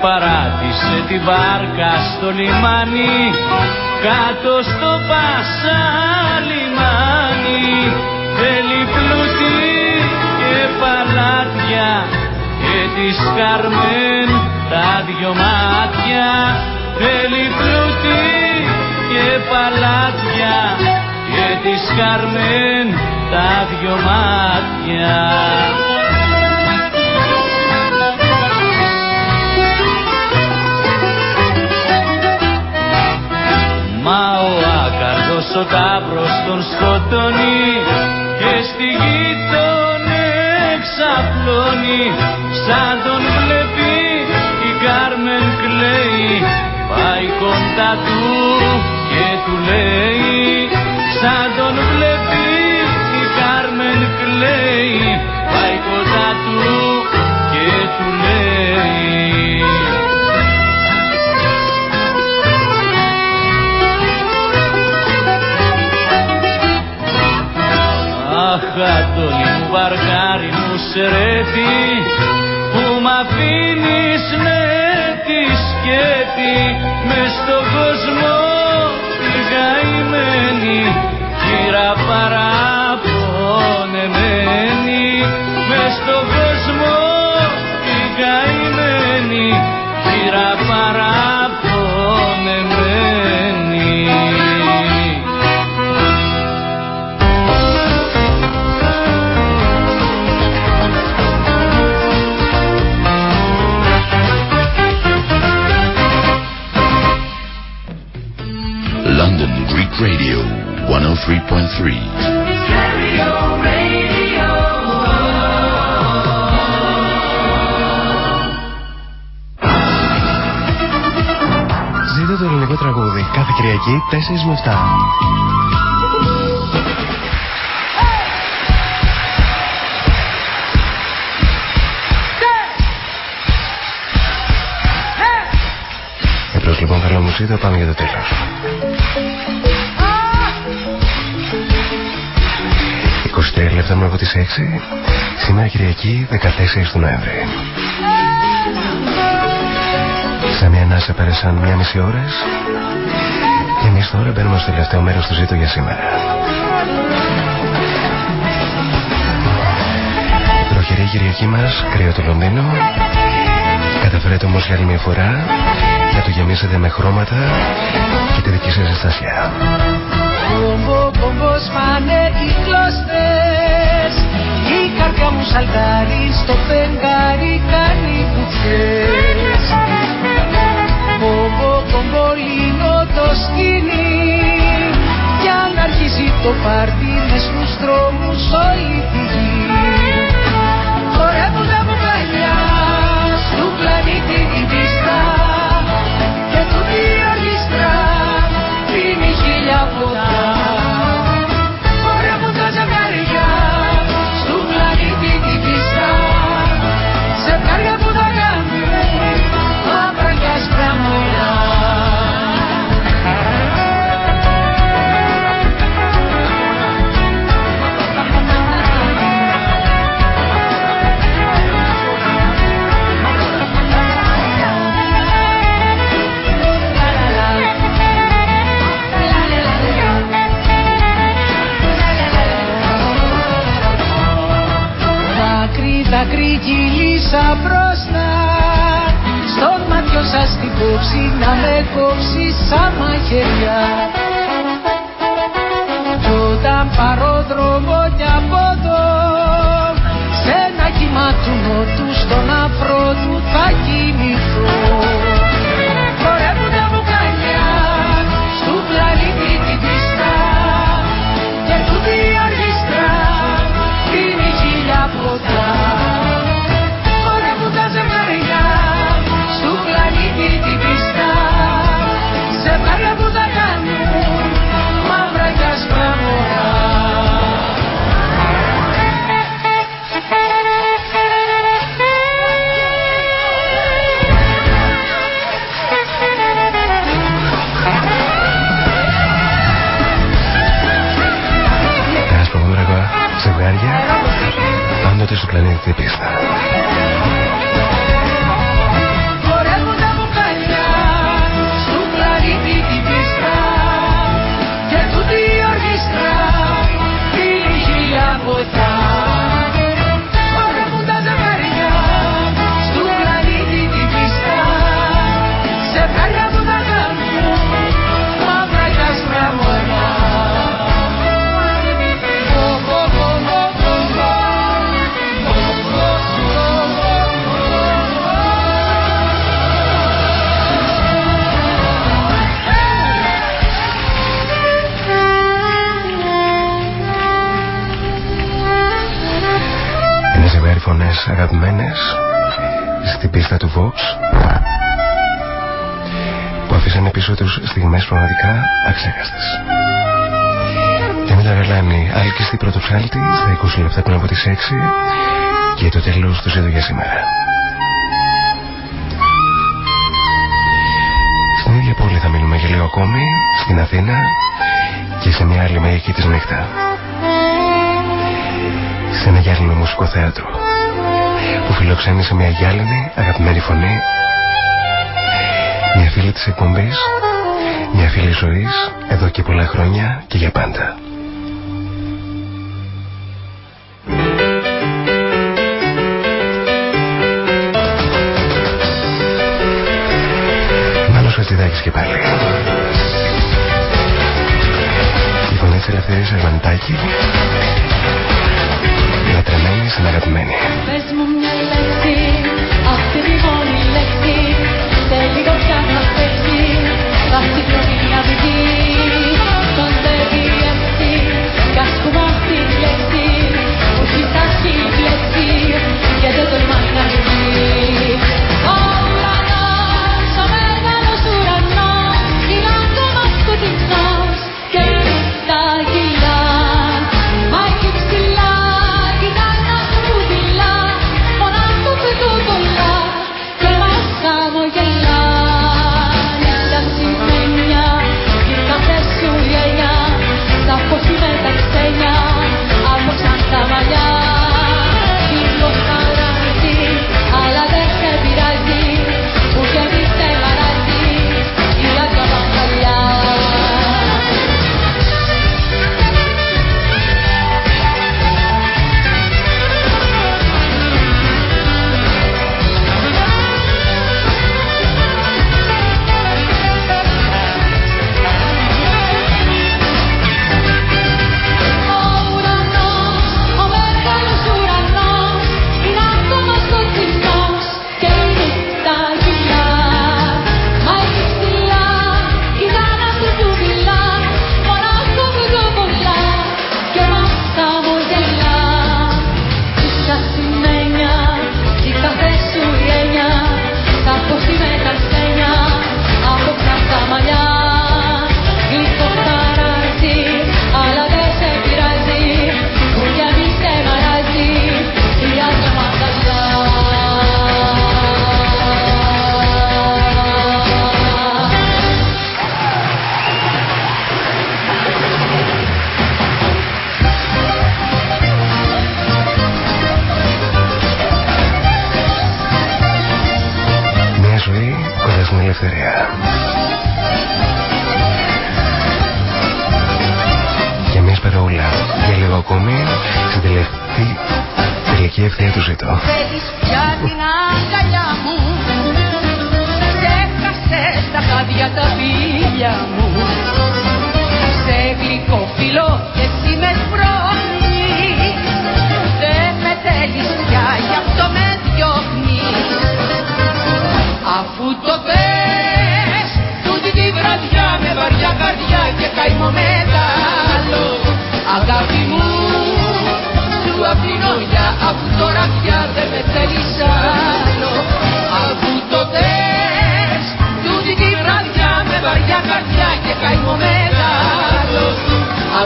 Παράτησε τη βάρκα στο λιμάνι. Κάτω στο Πασά παλάτια και της Καρμέν τα δυο μάτια θέλει πλούτη και παλάτια παλάτια και της Κάρμεν τα δυο μάτια. Μα ο άκαρδος ο τάβρος τον σκοτώνει και στη γη τον εξαπλώνει σαν τον βλέπει η Κάρμεν κλαίει πάει κοντά του και του λέει σαν τον βλέπει η Κάρμεν κλαίει πάει κοντά του και του λέει. Αχ, Αντώνη μου, βαργάρι μου, σερέτη που μ' αφήνεις με τη σκέτη μες στον κόσμο τη γαϊμένη κύρα παραπονεμένη. Μες στον 103.3. Ζείτε το ελληνικό τραγούδι κάθε Κυριακή 4 με 7. Εμπρός λοιπόν καλό μου ζήτο, πάμε για το τέλος. Λεπτά με από τις 6 Σήμερα Κυριακή 14 του Νοέμβρη. Σε μια ανάσα πέρασαν μια μισή ώρες. Και εμείς τώρα μπαίνουμε στο τελευταίο μέρος του ζήτου για σήμερα. Τροχερή Κυριακή μας, κρύο το Λονδίνο Καταφέρετε όμως για άλλη μια φορά Να το γεμίσετε με χρώματα Και τη δική σας ζεστασιά. Κομπο, κομπο, σπάνε οι κλωστές Η καρδιά μου σαλτάρει στο φεγγάρι κάνει κουτσές Κομπο, κομπο, λύνω το σκηνή Για να αρχίσει το πάρτι μες στους δρόμους όλη τη γη. Χορεύουν τα μπουκαλιά στου πλανήτη την για σήμερα. Στην ίδια πόλη θα μείνουμε για λίγο ακόμη, στην Αθήνα και σε μια άλλη μερική της νύχτα. Σε ένα γυάλινο μουσικό θέατρο που φιλοξενεί σε μια γυάλινη αγαπημένη φωνή μια φίλη της εκπομπής, μια φίλη ζωής εδώ και πολλά χρόνια και για πάντα. Χατζηδάκης και πάλι. Λοιπόν, Η φωνή της ελευθερίας Αρμαντάκη λατρεμένη στην αγαπημένη. Πες μου μια λέξη, αυτή τη μόνη λέξη, πια θα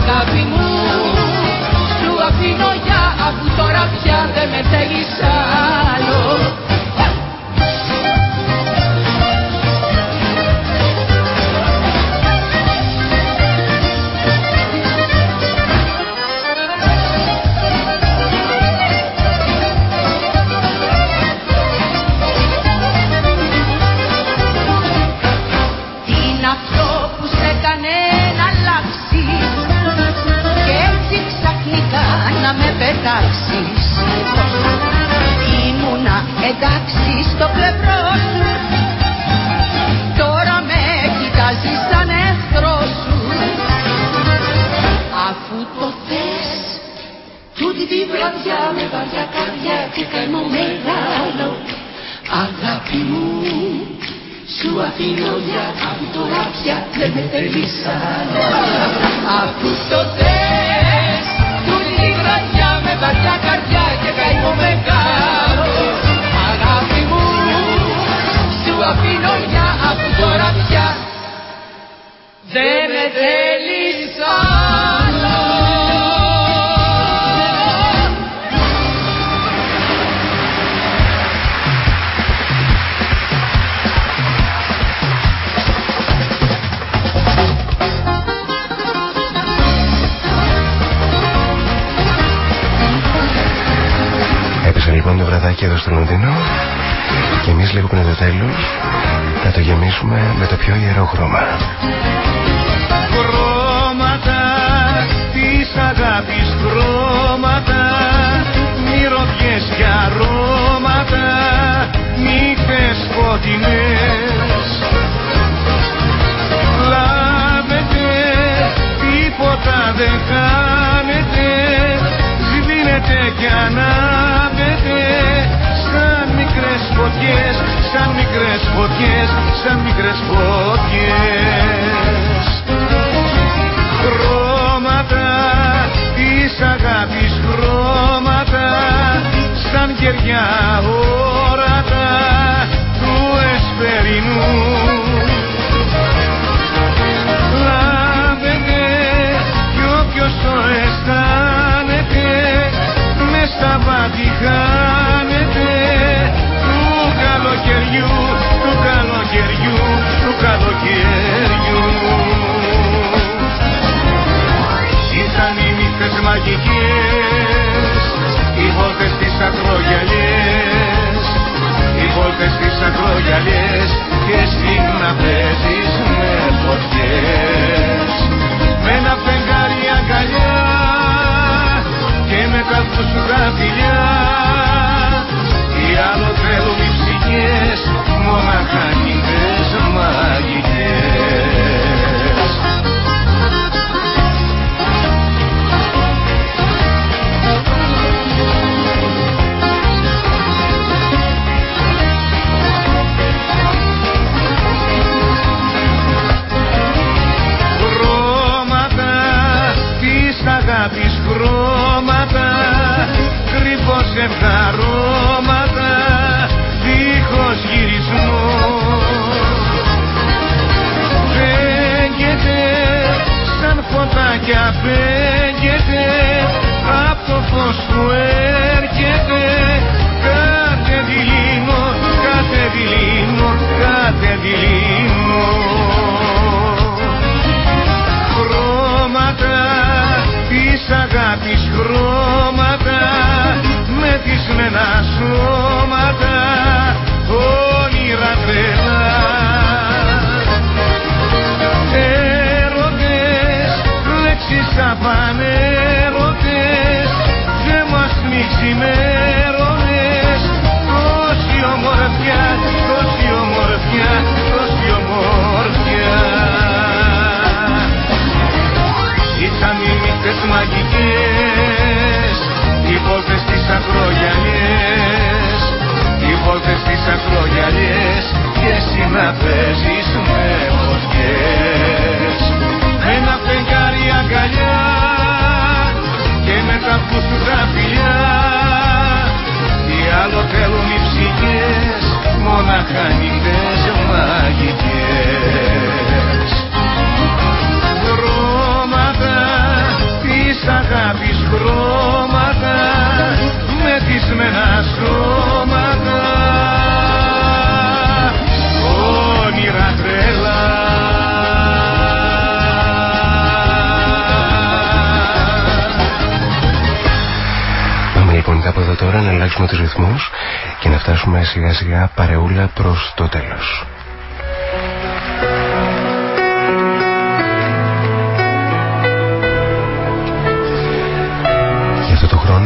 I'll be Yo lloro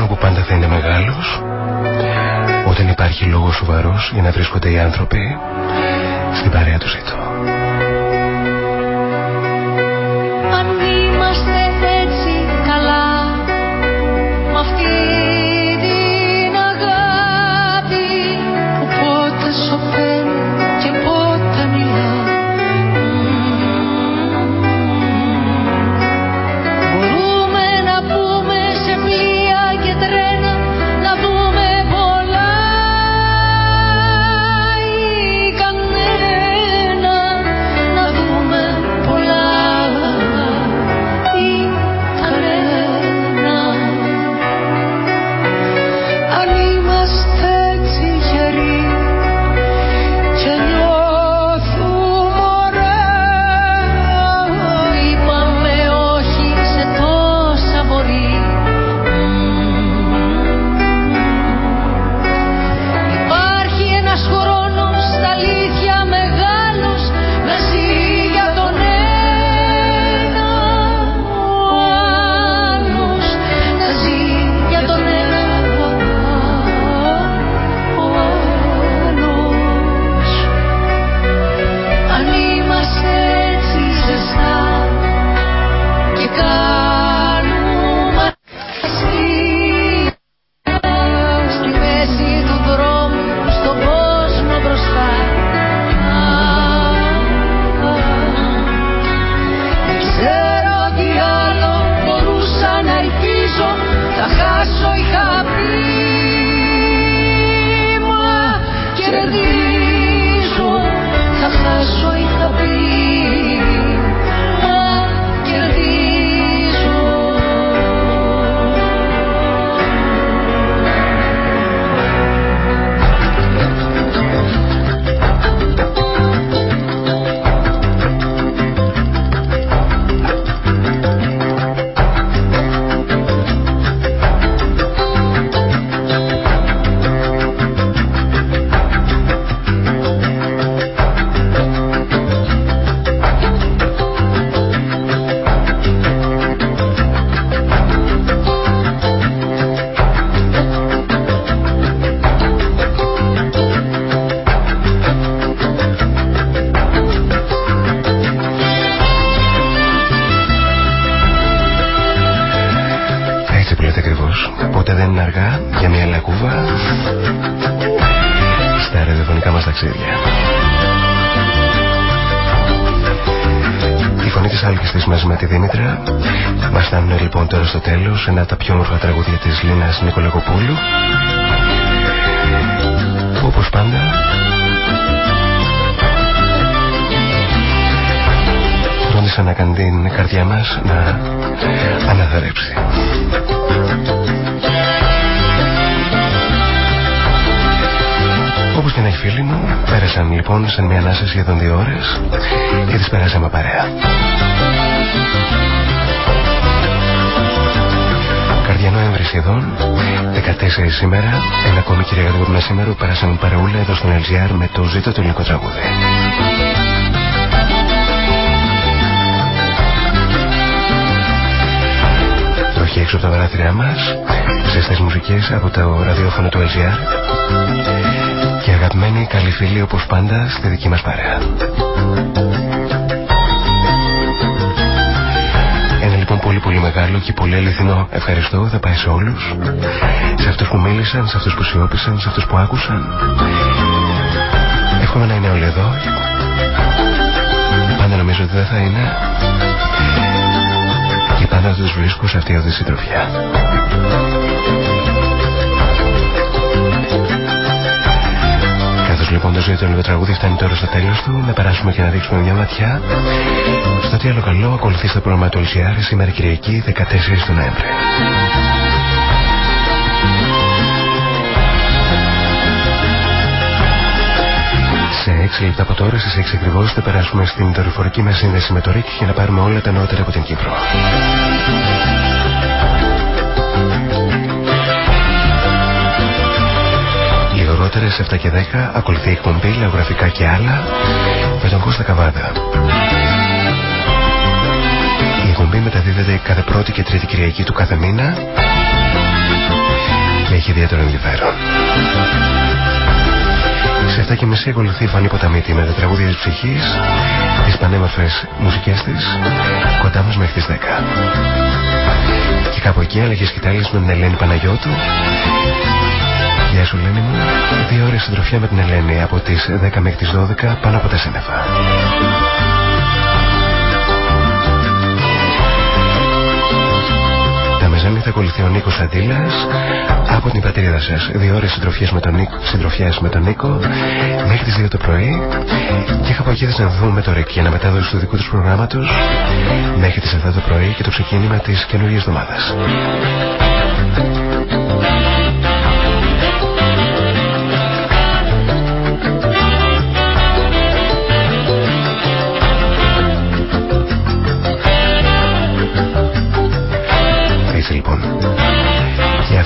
που πάντα θα είναι μεγάλος όταν υπάρχει λόγος σοβαρός για να βρίσκονται οι άνθρωποι στην παρέα του. ζητώ. Η φωνή της Άλκης της μαζί με τη Δήμητρα. Μας φτάνουν λοιπόν τώρα στο τέλος ένα από τα πιο όμορφα τραγούδια της Λίνας Νικολακοπούλου. Που όπως πάντα. Φρόντισαν να κάνει την καρδιά μας να αναθαρέψει. Όπως και να έχει φίλοι μου, πέρασαν λοιπόν σε μια ανάσταση σχεδόν δύο ώρες και τις περάσαμε παρέα. Καρδιά Νοέμβρη σχεδόν, 14 σήμερα, ένα ακόμη Κυριακάτικο μεσήμερο πέρασαμε παρεούλα εδώ στον LGR με το ζήτο του ελληνικό τραγούδι. Τροχή έξω από τα παράθυρά μας, ζεστές μουσικές από το ραδιόφωνο του LGR και αγαπημένοι καλοί φίλοι όπως πάντα στη δική μας παρέα. Ένα λοιπόν πολύ πολύ μεγάλο και πολύ αληθινό ευχαριστώ θα πάει σε όλους. Σε αυτούς που μίλησαν, σε αυτούς που σιώπησαν, σε αυτούς που άκουσαν. Εύχομαι να είναι όλοι εδώ. Πάντα νομίζω ότι δεν θα είναι. Και πάντα τους βρίσκω σε αυτή τη συντροφιά λοιπόν το ζωή του λίγο τραγούδι φτάνει τώρα στο τέλος του. Να περάσουμε και να δείξουμε μια ματιά στο τι άλλο καλό ακολουθεί στο πρόγραμμα του LCR σήμερα Κυριακή 14 του Νοέμβρη. Σε 6 λεπτά από τώρα, στις 6 ακριβώς, θα περάσουμε στην δορυφορική μας σύνδεση με το ΡΙΚ για να πάρουμε όλα τα νεότερα από την Κύπρο. 7 και 10 ακολουθεί η εκπομπή Λαογραφικά και άλλα με τον Κώστα Καβάδα. Η εκπομπή μεταδίδεται κάθε πρώτη και τρίτη Κυριακή του κάθε μήνα και έχει ιδιαίτερο ενδιαφέρον. Σε 7 και μισή ακολουθεί η Φανή Ποταμίτη με τα τραγούδια της ψυχής, τις πανέμορφες μουσικές της, κοντά μας μέχρι τις 10. Και κάπου εκεί αλλαγές κοιτάλες με την Ελένη Παναγιώτου Γεια σου Ελένη μου. Δύο ώρες συντροφιά με την Ελένη από τις 10 μέχρι τις 12 πάνω από τα σύννεφα. Τα μεζάνη θα ακολουθεί ο Νίκος Αντίλας από την πατρίδα σας. Δύο ώρες συντροφιές με τον Νίκο, συντροφιάς με τον Νίκο μέχρι τις 2 το πρωί και είχα απογείδες να δούμε το ΡΕΚ για να μετάδοση του δικού τους προγράμματος μέχρι τις 7 το πρωί και το ξεκίνημα της καινούργιας εβδομάδας.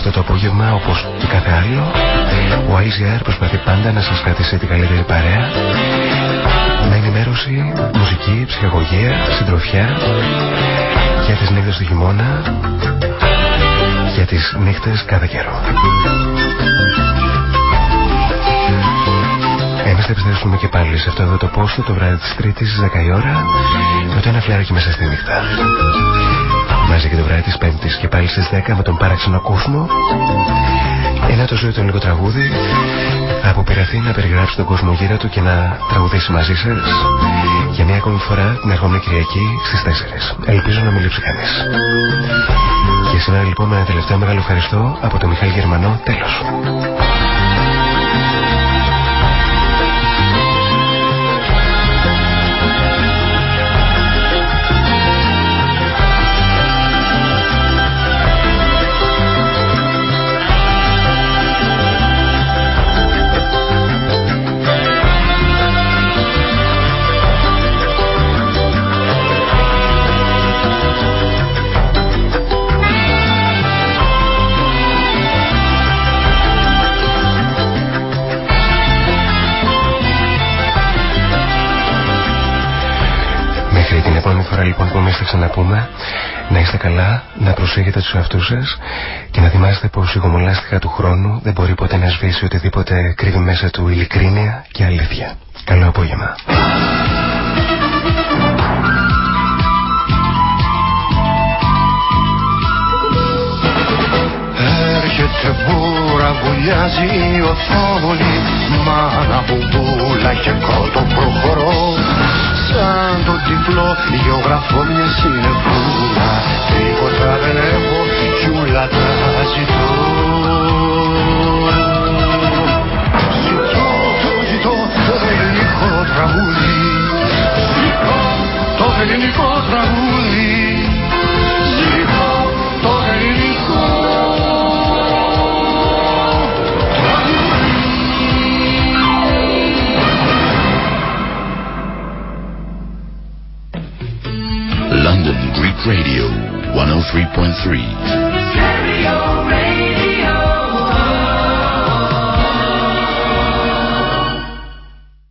Αυτό το απόγευμα όπως και κάθε άλλο. Ο ICR προσπαθεί πάντα να σας κρατήσει την καλύτερη παρέα. Με ενημέρωση, μουσική, ψυχαγωγία, συντροφιά. Για τις νύχτες του χειμώνα. Για τις νύχτες κάθε καιρό. Εμείς θα επιστρέψουμε και πάλι σε αυτό εδώ το πόστο το βράδυ της Τρίτης στις 10 η ώρα με το ένα φλεράκι μέσα στη νύχτα μαζί και το βράδυ της Πέμπτης και πάλι στις 10 με τον παράξενο κόσμο ένα το ζωή του ελληνικό τραγούδι θα αποπειραθεί να περιγράψει τον κόσμο γύρω του και να τραγουδήσει μαζί σας για μια ακόμη φορά την ερχόμενη Κυριακή στις 4. Ελπίζω να μην λείψει κανείς. Και σήμερα λοιπόν με ένα τελευταίο μεγάλο ευχαριστώ από τον Μιχάλη Γερμανό. Τέλος. Που εμείς θα ξαναπούμε να είστε καλά, να προσέχετε τους εαυτούς σας και να θυμάστε πως η γομολάστιχα του χρόνου δεν μπορεί ποτέ να σβήσει οτιδήποτε κρύβει μέσα του ειλικρίνεια και αλήθεια. Καλό απόγευμα. Τσεμπούρα βουλιάζει η οθόνη Μάνα μπουμπούλα και κότο προχωρώ Σαν τον τυφλό γεωγραφώ μια συνεφούλα. Τίποτα δεν έχω κι ούλα τα ζητώ. Ζητώ, ζητώ το ελληνικό τραγούδι. Ζητώ το ελληνικό τραγούδι Radio 103.3.